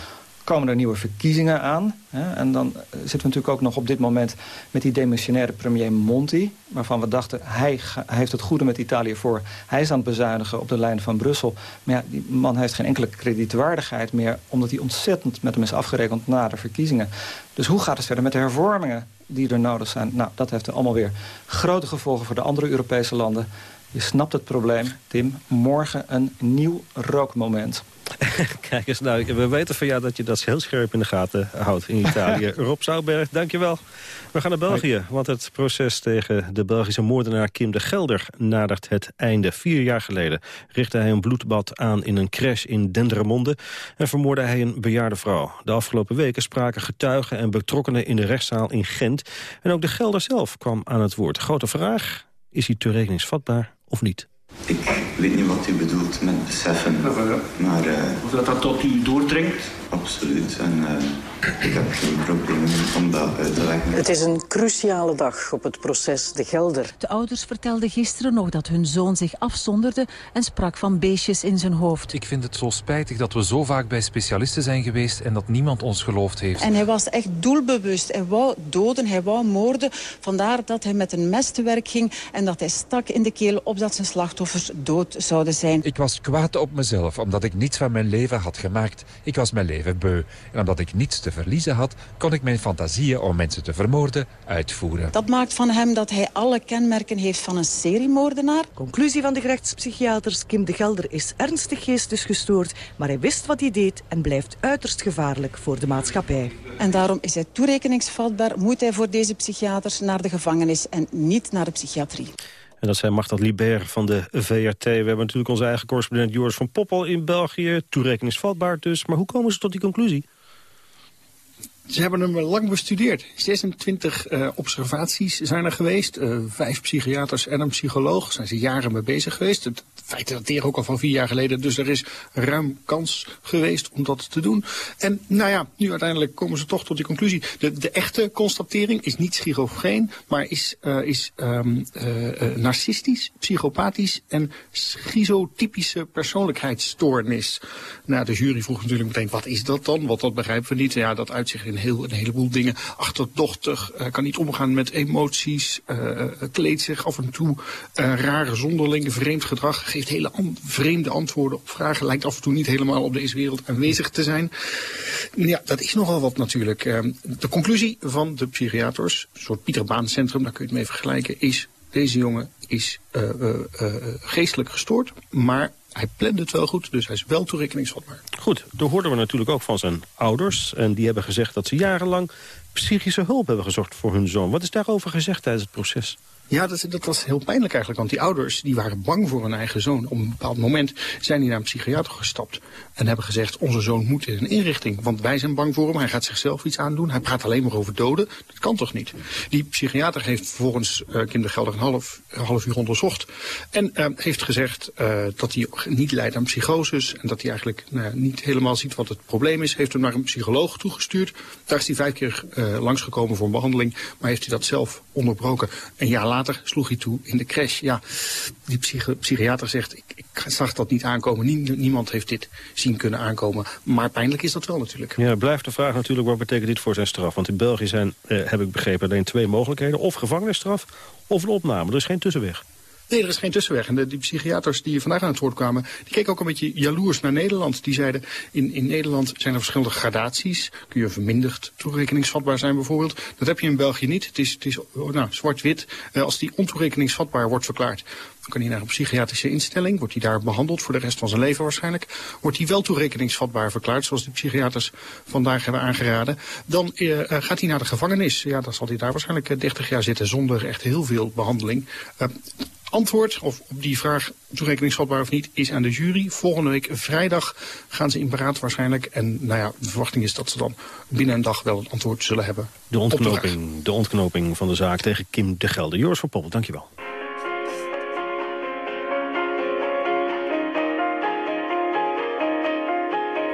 Komen er nieuwe verkiezingen aan. Hè? En dan zitten we natuurlijk ook nog op dit moment met die demissionaire premier Monti... waarvan we dachten, hij, hij, heeft het goede met Italië voor. Hij is aan het bezuinigen op de lijn van Brussel. Maar ja, die man heeft geen enkele kredietwaardigheid meer... omdat hij ontzettend met hem is afgerekend na de verkiezingen. Dus hoe gaat het verder met de hervormingen die er nodig zijn? Nou, dat heeft allemaal weer grote gevolgen voor de andere Europese landen... Je snapt het probleem, Tim. Morgen een nieuw rookmoment. Kijk eens, nou, we weten van jou dat je dat heel scherp in de gaten houdt in Italië. Rob Zouberg, dankjewel. We gaan naar België, want het proces tegen de Belgische moordenaar Kim de Gelder nadert het einde. Vier jaar geleden richtte hij een bloedbad aan in een crash in Dendermonde en vermoordde hij een bejaarde vrouw. De afgelopen weken spraken getuigen en betrokkenen in de rechtszaal in Gent. En ook de Gelder zelf kwam aan het woord. Grote vraag, is hij toerekeningsvatbaar of niet? Ik weet niet wat u bedoelt met beseffen. Maar, uh, of dat dat tot u doordringt? Absoluut. En uh, ik heb geen probleem om dat uit te leggen. Het is een cruciale dag op het proces De Gelder. De ouders vertelden gisteren nog dat hun zoon zich afzonderde... en sprak van beestjes in zijn hoofd. Ik vind het zo spijtig dat we zo vaak bij specialisten zijn geweest... en dat niemand ons geloofd heeft. En hij was echt doelbewust. Hij wou doden, hij wou moorden. Vandaar dat hij met een mes te werk ging... en dat hij stak in de keel opdat zijn slachtoffers dood zouden zijn. Ik was kwaad op mezelf omdat ik niets van mijn leven had gemaakt. Ik was mijn leven beu. En omdat ik niets te verliezen had, kon ik mijn fantasieën om mensen te vermoorden uitvoeren. Dat maakt van hem dat hij alle kenmerken heeft van een seriemoordenaar. Conclusie van de gerechtspsychiaters Kim de Gelder is ernstig geestesgestoord, gestoord, maar hij wist wat hij deed en blijft uiterst gevaarlijk voor de maatschappij. En daarom is hij toerekeningsvatbaar, moet hij voor deze psychiaters naar de gevangenis en niet naar de psychiatrie. En dat zijn Magdat Liber van de VRT. We hebben natuurlijk onze eigen correspondent Joris van Poppel in België. Toerekeningsvatbaar dus. Maar hoe komen ze tot die conclusie? Ze hebben hem lang bestudeerd. 26 uh, observaties zijn er geweest. Uh, vijf psychiaters en een psycholoog. Zijn ze jaren mee bezig geweest. Het feiten dateren ook al van vier jaar geleden. Dus er is ruim kans geweest om dat te doen. En nou ja, nu uiteindelijk komen ze toch tot die conclusie. De, de echte constatering is niet schizofreen, maar is, uh, is um, narcistisch, psychopathisch en schizotypische persoonlijkheidsstoornis. Nou, de jury vroeg natuurlijk meteen, wat is dat dan? Want dat begrijpen we niet. Ja, dat uitzicht in heel, een heleboel dingen. Achterdochtig, kan niet omgaan met emoties, kleedt zich af en toe, rare zonderlinge vreemd gedrag, geeft hele vreemde antwoorden op vragen, lijkt af en toe niet helemaal op deze wereld aanwezig te zijn. Ja, dat is nogal wat natuurlijk. de conclusie van de psychiaters, een soort Pieter Baan Centrum, daar kun je het mee vergelijken, is deze jongen is uh, uh, uh, geestelijk gestoord, maar hij plande het wel goed, dus hij is wel toerekeningsvatbaar. Goed, daar hoorden we natuurlijk ook van zijn ouders. En die hebben gezegd dat ze jarenlang psychische hulp hebben gezocht voor hun zoon. Wat is daarover gezegd tijdens het proces? Ja, dat, was heel pijnlijk eigenlijk. Want die ouders die waren bang voor hun eigen zoon. Op een bepaald moment zijn die naar een psychiater gestapt. En hebben gezegd, onze zoon moet in een inrichting. Want wij zijn bang voor hem. Hij gaat zichzelf iets aandoen. Hij praat alleen maar over doden. Dat kan toch niet? Die psychiater heeft vervolgens uh, Kim de Gelder een half, half uur onderzocht. En uh, heeft gezegd uh, dat hij niet leidt aan psychoses. En dat hij eigenlijk nou, niet helemaal ziet wat het probleem is. Heeft hem naar een psycholoog toegestuurd. Daar is hij vijf keer langsgekomen voor een behandeling. Maar heeft hij dat zelf onderbroken. Een jaar later sloeg hij toe in de crash. Ja, die psychiater zegt, ik, ik, zag dat niet aankomen. niemand heeft dit zien kunnen aankomen. Maar pijnlijk is dat wel natuurlijk. Ja, blijft de vraag natuurlijk, wat betekent dit voor zijn straf? Want in België zijn, eh, heb ik begrepen, alleen twee mogelijkheden. Of gevangenisstraf, of een opname. Er is geen tussenweg. Nee, er is geen tussenweg. En de, die psychiaters die vandaag aan het woord kwamen, die keken ook een beetje jaloers naar Nederland. Die zeiden, in, in Nederland zijn er verschillende gradaties. Kun je verminderd toerekeningsvatbaar zijn bijvoorbeeld. Dat heb je in België niet. Het is, het is oh, nou, zwart-wit. Uh, als die ontoerekeningsvatbaar wordt verklaard, dan kan hij naar een psychiatrische instelling. Wordt hij daar behandeld voor de rest van zijn leven waarschijnlijk. Wordt hij wel toerekeningsvatbaar verklaard, zoals de psychiaters vandaag hebben aangeraden. Dan uh, gaat hij naar de gevangenis. Ja, dan zal hij daar waarschijnlijk 30 jaar zitten zonder echt heel veel behandeling. Uh, antwoord of op die vraag toerekeningsvatbaar of niet is aan de jury. Volgende week vrijdag gaan ze in beraad waarschijnlijk. En nou ja, de verwachting is dat ze dan binnen een dag wel een antwoord zullen hebben. De ontknoping, de, de, ontknoping van de zaak tegen Kim de Gelder. Joris van Poppel, dankjewel.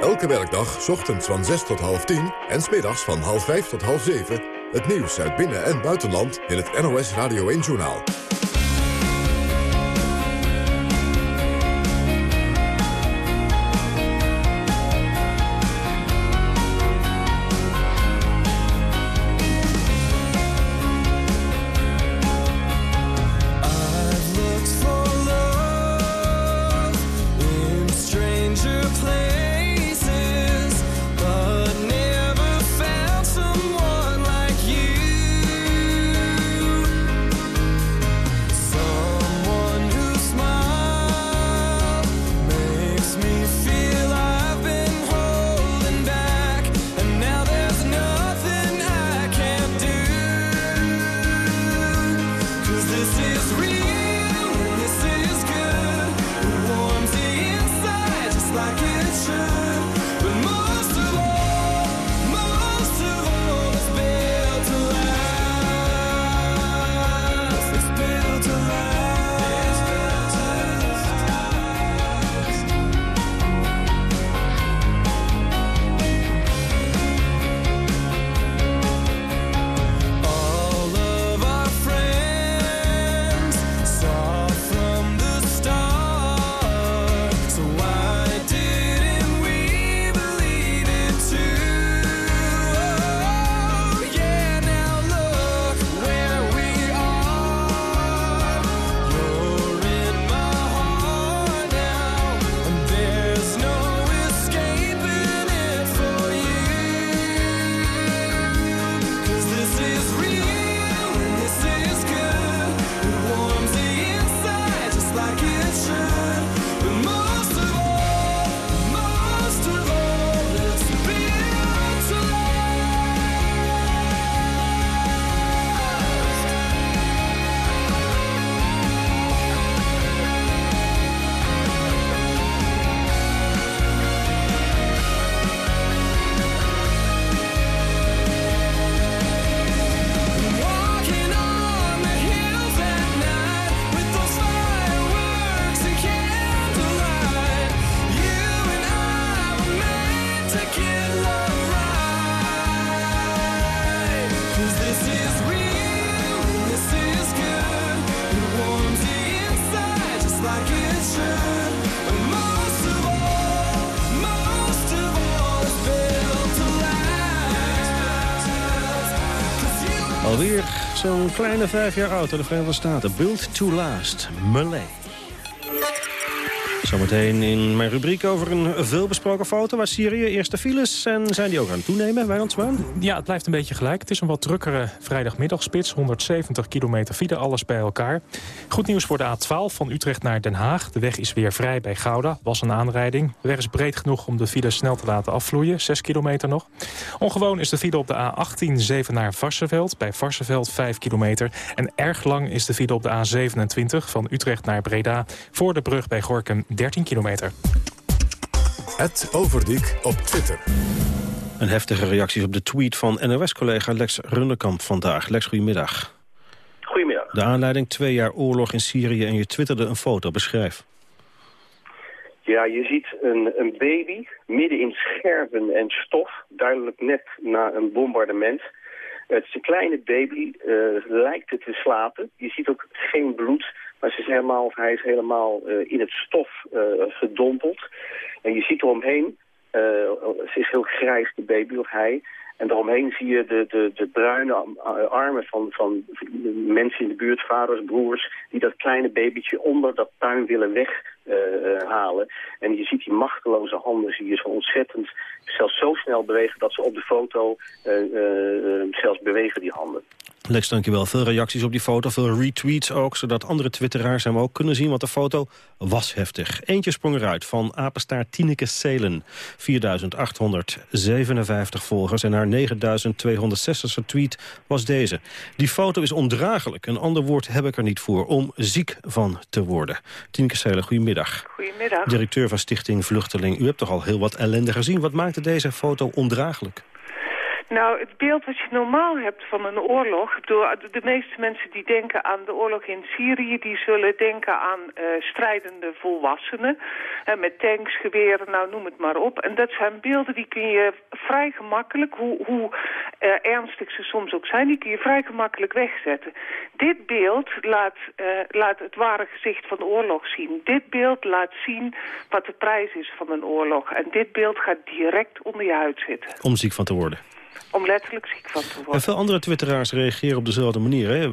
Elke werkdag, ochtends van 6 tot half 10 en smiddags van half 5 tot half 7... het nieuws uit binnen- en buitenland in het NOS Radio 1-journaal. Kleine vijf jaar oud in de Verenigde Staten. Built to last. Malay. Zometeen in mijn rubriek over een veelbesproken foto uit Syrië. Eerste files en zijn die ook aan het toenemen, Wijnandsmaan? Ja, het blijft een beetje gelijk. Het is een wat drukkere vrijdagmiddagspits. 170 kilometer file, alles bij elkaar. Goed nieuws voor de A12 van Utrecht naar Den Haag. De weg is weer vrij bij Gouda. Was een aanrijding. De weg is breed genoeg om de file snel te laten afvloeien. 6 kilometer nog. Ongewoon is de file op de A18 7 naar Varsenveld. Bij Varsenveld 5 kilometer. En erg lang is de file op de A27 van Utrecht naar Breda. Voor de brug bij Gorkum 13 kilometer. Het Overdiek op Twitter. Een heftige reacties op de tweet van NOS-collega Lex Runderkamp vandaag. Lex, goedemiddag. Goedemiddag. De aanleiding twee jaar oorlog in Syrië en je twitterde een foto. Beschrijf. Ja, je ziet een, een baby midden in scherven en stof, duidelijk net na een bombardement. Het is een kleine baby, uh, lijkt het te slapen. Je ziet ook geen bloed, maar ze is helemaal, hij is helemaal uh, in het stof uh, gedompeld. En je ziet eromheen, ze is heel grijs, de baby of hij. En daaromheen zie je de, de, de bruine armen van, van mensen in de buurt, vaders, broers... die dat kleine babytje onder dat puin willen weghalen. en je ziet die machteloze handen, zie je zo ontzettend... zelfs zo snel bewegen dat ze op de foto zelfs bewegen, die handen. Lex, dankjewel. Veel reacties op die foto, veel retweets ook... zodat andere twitteraars hem ook kunnen zien, want de foto was heftig. Eentje sprong eruit van apenstaart Tineke Selen. 4.857 volgers en haar 9.260 tweet was deze. Die foto is ondraaglijk. Een ander woord heb ik er niet voor om ziek van te worden. Tineke Selen, goedemiddag. Goedemiddag. Directeur van Stichting Vluchteling. U hebt toch al heel wat ellende gezien. Wat maakte deze foto ondraaglijk? Nou, het beeld wat je normaal hebt van een oorlog... Bedoel, de meeste mensen die denken aan de oorlog in Syrië... die zullen denken aan uh, strijdende volwassenen... Met tanks, geweren, nou noem het maar op. En dat zijn beelden die kun je vrij gemakkelijk... hoe, hoe uh, ernstig ze soms ook zijn, die kun je vrij gemakkelijk wegzetten. Dit beeld laat, laat het ware gezicht van de oorlog zien. Dit beeld laat zien wat de prijs is van een oorlog. En dit beeld gaat direct onder je huid zitten. Om ziek van te worden om letterlijk ziek van te worden. En veel andere twitteraars reageren op dezelfde manier. Hè?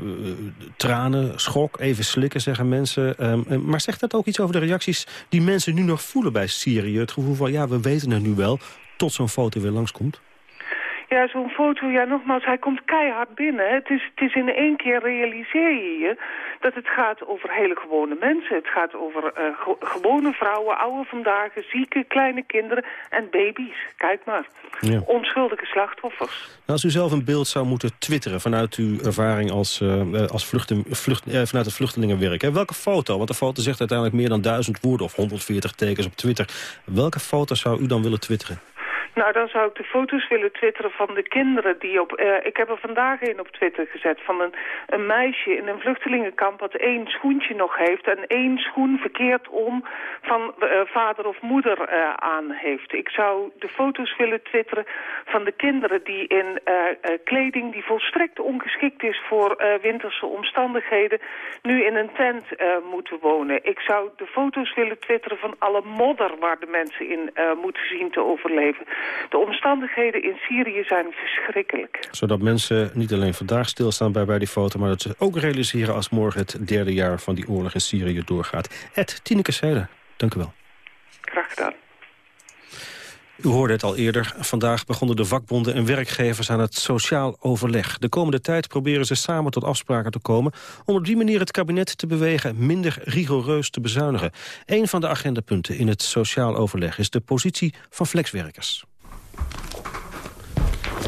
Tranen, schok, even slikken, zeggen mensen. Um, maar zegt dat ook iets over de reacties die mensen nu nog voelen bij Syrië? Het gevoel van, ja, we weten het nu wel, tot zo'n foto weer langskomt? Ja, zo'n foto, ja nogmaals, hij komt keihard binnen. Het is, het is in één keer realiseer je je dat het gaat over hele gewone mensen. Het gaat over uh, ge gewone vrouwen, oude vandaag, zieke, kleine kinderen en baby's. Kijk maar. Ja. Onschuldige slachtoffers. Nou, als u zelf een beeld zou moeten twitteren vanuit uw ervaring als, uh, als vluchten, vlucht, uh, vanuit het vluchtelingenwerk. Hè? Welke foto, want de foto zegt uiteindelijk meer dan duizend woorden of 140 tekens op Twitter. Welke foto zou u dan willen twitteren? Nou, dan zou ik de foto's willen twitteren van de kinderen die op... Uh, ik heb er vandaag een op Twitter gezet van een, een meisje in een vluchtelingenkamp... dat één schoentje nog heeft en één schoen verkeerd om van uh, vader of moeder uh, aan heeft. Ik zou de foto's willen twitteren van de kinderen die in kleding... die volstrekt ongeschikt is voor winterse omstandigheden... nu in een tent moeten wonen. Ik zou de foto's willen twitteren van alle modder waar de mensen in moeten zien te overleven... De omstandigheden in Syrië zijn verschrikkelijk. Zodat mensen niet alleen vandaag stilstaan bij, bij die foto... maar dat ze ook realiseren als morgen het derde jaar van die oorlog in Syrië doorgaat. Ed Tineke Seiler, dank u wel. Graag gedaan. U hoorde het al eerder. Vandaag begonnen de vakbonden en werkgevers aan het sociaal overleg. De komende tijd proberen ze samen tot afspraken te komen... om op die manier het kabinet te bewegen minder rigoureus te bezuinigen. Een van de agendapunten in het sociaal overleg is de positie van flexwerkers.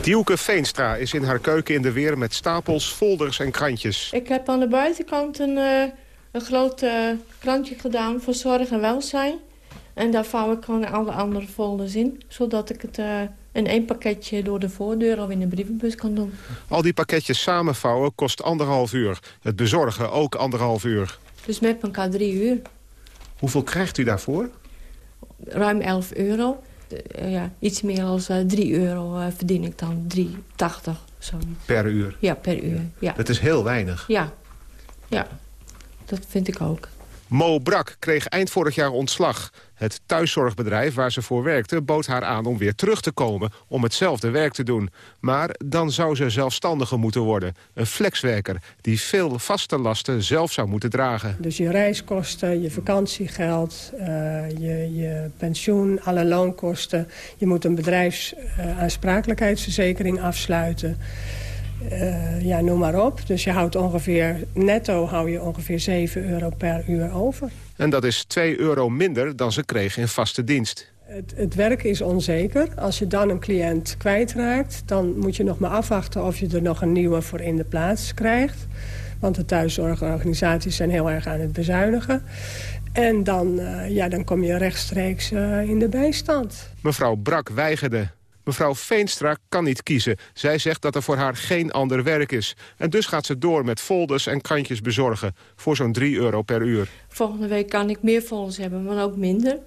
Dielke Veenstra is in haar keuken in de weer met stapels, folders en krantjes. Ik heb aan de buitenkant een, uh, een groot uh, krantje gedaan voor zorg en welzijn. En daar vouw ik gewoon alle andere folders in. Zodat ik het uh, in één pakketje door de voordeur of in de brievenbus kan doen. Al die pakketjes samenvouwen kost anderhalf uur. Het bezorgen ook anderhalf uur. Dus met elkaar drie uur. Hoeveel krijgt u daarvoor? Ruim 11 euro. Uh, ja, iets meer dan uh, 3 euro uh, verdien ik dan. 3,80 zo. Per uur? Ja, per uur. Ja. Dat is heel weinig. Ja. ja, dat vind ik ook. Mo Brak kreeg eind vorig jaar ontslag. Het thuiszorgbedrijf waar ze voor werkte bood haar aan om weer terug te komen om hetzelfde werk te doen. Maar dan zou ze zelfstandige moeten worden. Een flexwerker die veel vaste lasten zelf zou moeten dragen. Dus je reiskosten, je vakantiegeld, uh, je, je pensioen, alle loonkosten. Je moet een bedrijfsaansprakelijkheidsverzekering afsluiten. Uh, ja, noem maar op. Dus je houdt ongeveer, netto hou je ongeveer 7 euro per uur over. En dat is 2 euro minder dan ze kreeg in vaste dienst. Het, het, werk is onzeker. Als je dan een cliënt kwijtraakt... dan moet je nog maar afwachten of je er nog een nieuwe voor in de plaats krijgt. Want de thuiszorgorganisaties zijn heel erg aan het bezuinigen. En dan, uh, ja, dan kom je rechtstreeks uh, in de bijstand. Mevrouw Brak weigerde. Mevrouw Veenstra kan niet kiezen. Zij zegt dat er voor haar geen ander werk is. En dus gaat ze door met folders en krantjes bezorgen... voor zo'n 3 euro per uur. Volgende week kan ik meer folders hebben, maar ook minder.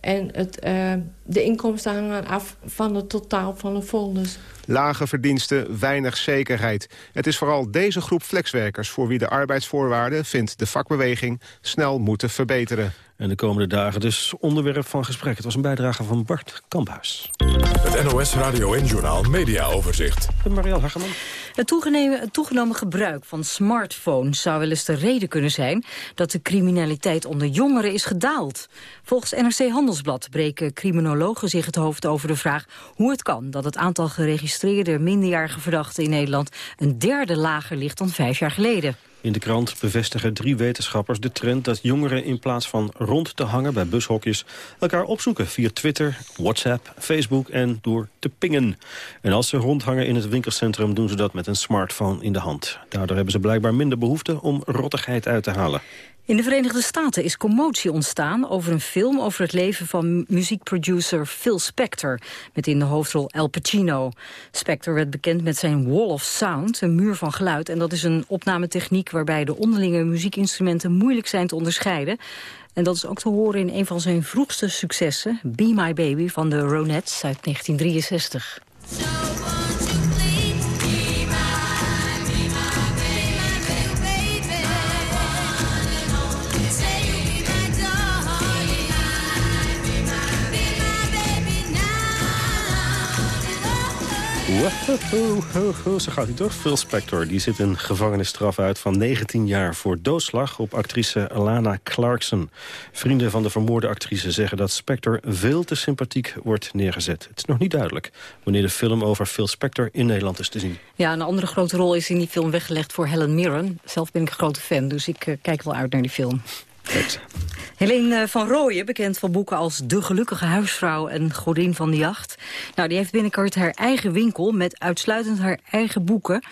En het, uh, de inkomsten hangen af van het totaal van de folders. Lage verdiensten, weinig zekerheid. Het is vooral deze groep flexwerkers... voor wie de arbeidsvoorwaarden, vindt de vakbeweging, snel moeten verbeteren. En de komende dagen dus onderwerp van gesprek. Het was een bijdrage van Bart Kamphuis. Het NOS Radio en Journaal Media Overzicht. Marielle Hageman. Het toegenomen, het toegenomen gebruik van smartphones zou wel eens de reden kunnen zijn dat de criminaliteit onder jongeren is gedaald. Volgens NRC Handelsblad breken criminologen zich het hoofd over de vraag hoe het kan dat het aantal geregistreerde minderjarige verdachten in Nederland een derde lager ligt dan vijf jaar geleden. In de krant bevestigen drie wetenschappers de trend dat jongeren in plaats van rond te hangen bij bushokjes elkaar opzoeken via Twitter, WhatsApp, Facebook en door te pingen. En als ze rondhangen in het winkelcentrum doen ze dat met een smartphone in de hand. Daardoor hebben ze blijkbaar minder behoefte om rottigheid uit te halen. In de Verenigde Staten is commotie ontstaan over een film over het leven van muziekproducer Phil Spector, met in de hoofdrol Al Pacino. Spector werd bekend met zijn Wall of Sound, een muur van geluid, en dat is een opnametechniek waarbij de onderlinge muziekinstrumenten moeilijk zijn te onderscheiden. En dat is ook te horen in een van zijn vroegste successen, Be My Baby van de Ronettes uit 1963. Wow, zo gaat hij toch? Phil Spector die zit een gevangenisstraf uit van 19 jaar... voor doodslag op actrice Alana Clarkson. Vrienden van de vermoorde actrice zeggen dat Spector veel te sympathiek wordt neergezet. Het is nog niet duidelijk wanneer de film over Phil Spector in Nederland is te zien. Ja, een andere grote rol is in die film weggelegd voor Helen Mirren. Zelf ben ik een grote fan, dus ik uh, kijk wel uit naar die film. Helene van Rooyen, bekend van boeken als De Gelukkige Huisvrouw en Godin van de Jacht. Nou, die heeft binnenkort haar eigen winkel met uitsluitend haar eigen boeken.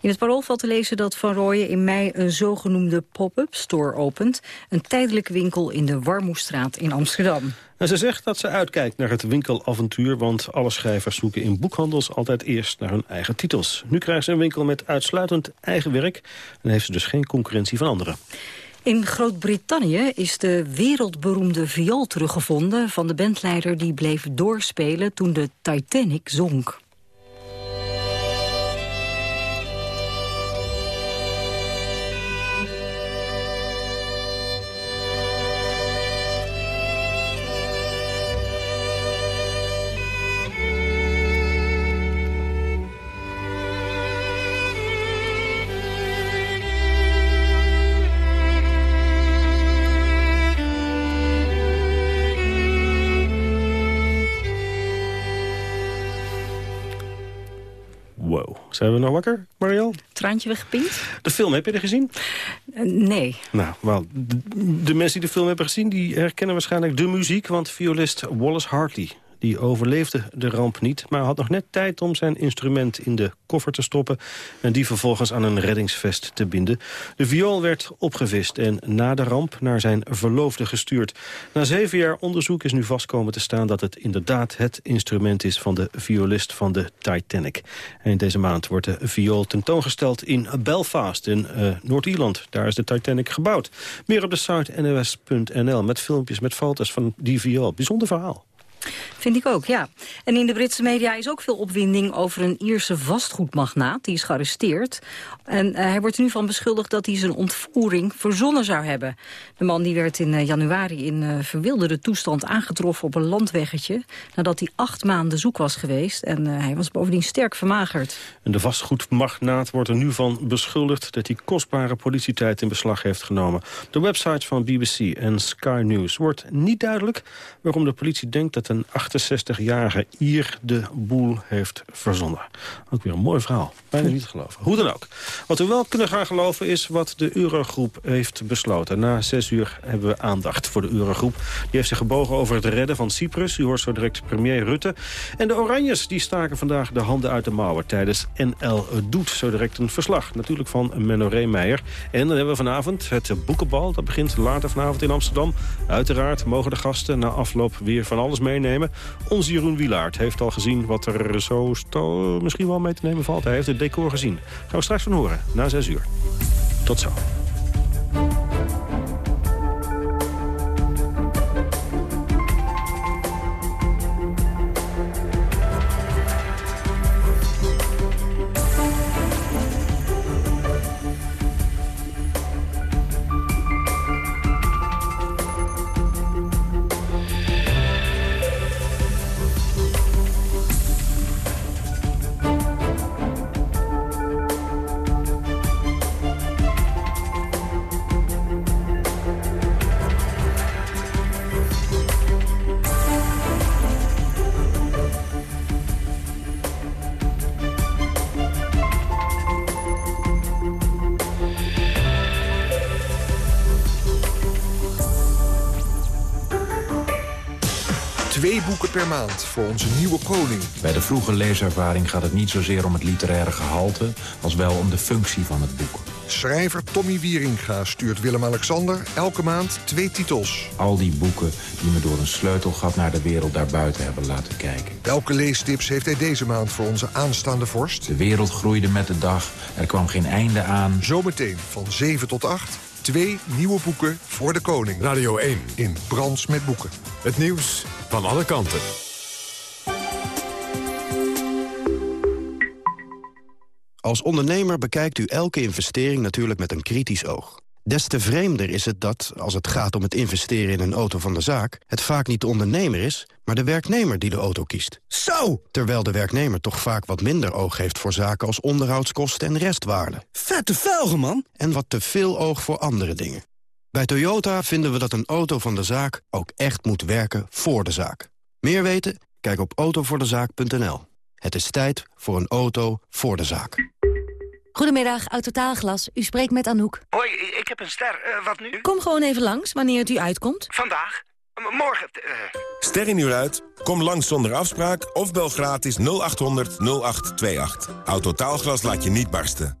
In het parool valt te lezen dat Van Rooyen in mei een zogenoemde pop-up store opent. Een tijdelijke winkel in de Warmoestraat in Amsterdam. En ze zegt dat ze uitkijkt naar het winkelavontuur... want alle schrijvers zoeken in boekhandels altijd eerst naar hun eigen titels. Nu krijgt ze een winkel met uitsluitend eigen werk... en heeft ze dus geen concurrentie van anderen. In Groot-Brittannië is de wereldberoemde viool teruggevonden... van de bandleider die bleef doorspelen toen de Titanic zonk. Zijn we nog wakker, Mariel? Traantje weggepinkt? De film, heb je er gezien? Uh, nee. Nou, wel, de, de, mensen die de film hebben gezien... die herkennen waarschijnlijk de muziek... want violist Wallace Hartley die overleefde de ramp niet, maar had nog net tijd om zijn instrument in de koffer te stoppen en die vervolgens aan een reddingsvest te binden. De viool werd opgevist en na de ramp naar zijn verloofde gestuurd. Na zeven jaar onderzoek is nu vastkomen te staan dat het inderdaad het instrument is van de violist van de Titanic. En deze maand wordt de viool tentoongesteld in Belfast in uh, Noord-Ierland. Daar is de Titanic gebouwd. Meer op de site nos.nl met filmpjes, met foto's van die viool. Bijzonder verhaal. Vind ik ook, ja. En in de Britse media is ook veel opwinding over een Ierse vastgoedmagnaat. Die is gearresteerd. En uh, hij wordt er nu van beschuldigd dat hij zijn ontvoering verzonnen zou hebben. De man die werd in uh, januari in uh, verwilderde toestand aangetroffen op een landweggetje. Nadat hij acht maanden zoek was geweest. En hij was bovendien sterk vermagerd. En de vastgoedmagnaat wordt er nu van beschuldigd dat hij kostbare politietijd in beslag heeft genomen. De websites van BBC en Sky News wordt niet duidelijk waarom de politie denkt dat een 68-jarige Ier de boel heeft verzonnen. Ook weer een mooi verhaal. Bijna niet te geloven. Hoe dan ook. Wat we wel kunnen gaan geloven is wat de Eurogroep heeft besloten. Na zes uur hebben we aandacht voor de Eurogroep. Die heeft zich gebogen over het redden van Cyprus. U hoort zo direct premier Rutte. En de Oranjes die staken vandaag de handen uit de mouwen tijdens NL Doet. Zo direct een verslag. Natuurlijk van Menno Reemeijer. En dan hebben we vanavond het boekenbal. Dat begint later vanavond in Amsterdam. Uiteraard mogen de gasten na afloop weer van alles meenemen. Onze Jeroen Wielaert heeft al gezien wat er zo misschien wel mee te nemen valt. Hij heeft het decor gezien. Gaan we straks van horen, na 6 uur. Tot zo. Maand voor onze nieuwe koning. Bij de vroege leeservaring gaat het niet zozeer om het literaire gehalte... als wel om de functie van het boek. Schrijver Tommy Wieringa stuurt Willem-Alexander elke maand twee titels. Al die boeken die me door een sleutelgat naar de wereld daarbuiten hebben laten kijken. Welke leestips heeft hij deze maand voor onze aanstaande vorst? De wereld groeide met de dag, er kwam geen einde aan. Zometeen van 7 tot 8, twee nieuwe boeken voor de koning. Radio 1. In Brands met Boeken. Het nieuws van alle kanten. Als ondernemer bekijkt u elke investering natuurlijk met een kritisch oog. Des te vreemder is het dat, als het gaat om het investeren in een auto van de zaak... het vaak niet de ondernemer is, maar de werknemer die de auto kiest. Zo! Terwijl de werknemer toch vaak wat minder oog heeft voor zaken als onderhoudskosten en restwaarde. Vette velgen, man! En wat te veel oog voor andere dingen. Bij Toyota vinden we dat een auto van de zaak ook echt moet werken voor de zaak. Meer weten? Kijk op autovoordezaak.nl. Het is tijd voor een auto voor de zaak. Goedemiddag, Autotaalglas. U spreekt met Anouk. Hoi, ik heb een ster. Uh, wat nu? Kom gewoon even langs, wanneer het u uitkomt. Vandaag? M morgen? Uh... Ster in uur uit? Kom langs zonder afspraak of bel gratis 0800 0828. Autotaalglas laat je niet barsten.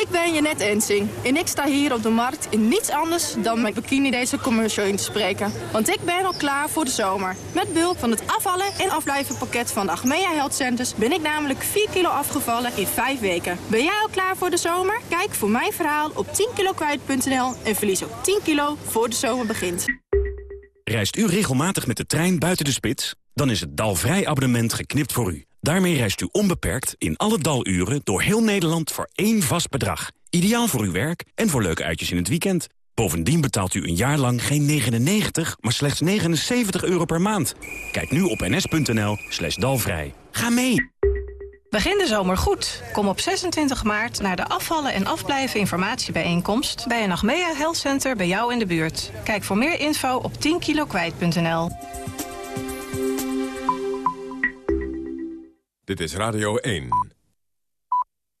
Ik ben Jeanette Ensing en ik sta hier op de markt in niets anders dan mijn bikini deze commercial in te spreken. Want ik ben al klaar voor de zomer. Met behulp van het afvallen en afblijven pakket van de Achmea Health Centers ben ik namelijk 4 kilo afgevallen in 5 weken. Ben jij al klaar voor de zomer? Kijk voor mijn verhaal op 10kilokwijt.nl en verlies ook 10 kilo voor de zomer begint. Reist u regelmatig met de trein buiten de spits? Dan is het Dalvrij abonnement geknipt voor u. Daarmee reist u onbeperkt in alle daluren door heel Nederland voor één vast bedrag. Ideaal voor uw werk en voor leuke uitjes in het weekend. Bovendien betaalt u een jaar lang geen 99, maar slechts 79 euro per maand. Kijk nu op ns.nl slash dalvrij. Ga mee! Begin de zomer goed. Kom op 26 maart naar de afvallen en afblijven informatiebijeenkomst... bij een Achmea Health Center bij jou in de buurt. Kijk voor meer info op 10kilokwijt.nl. Dit is Radio 1.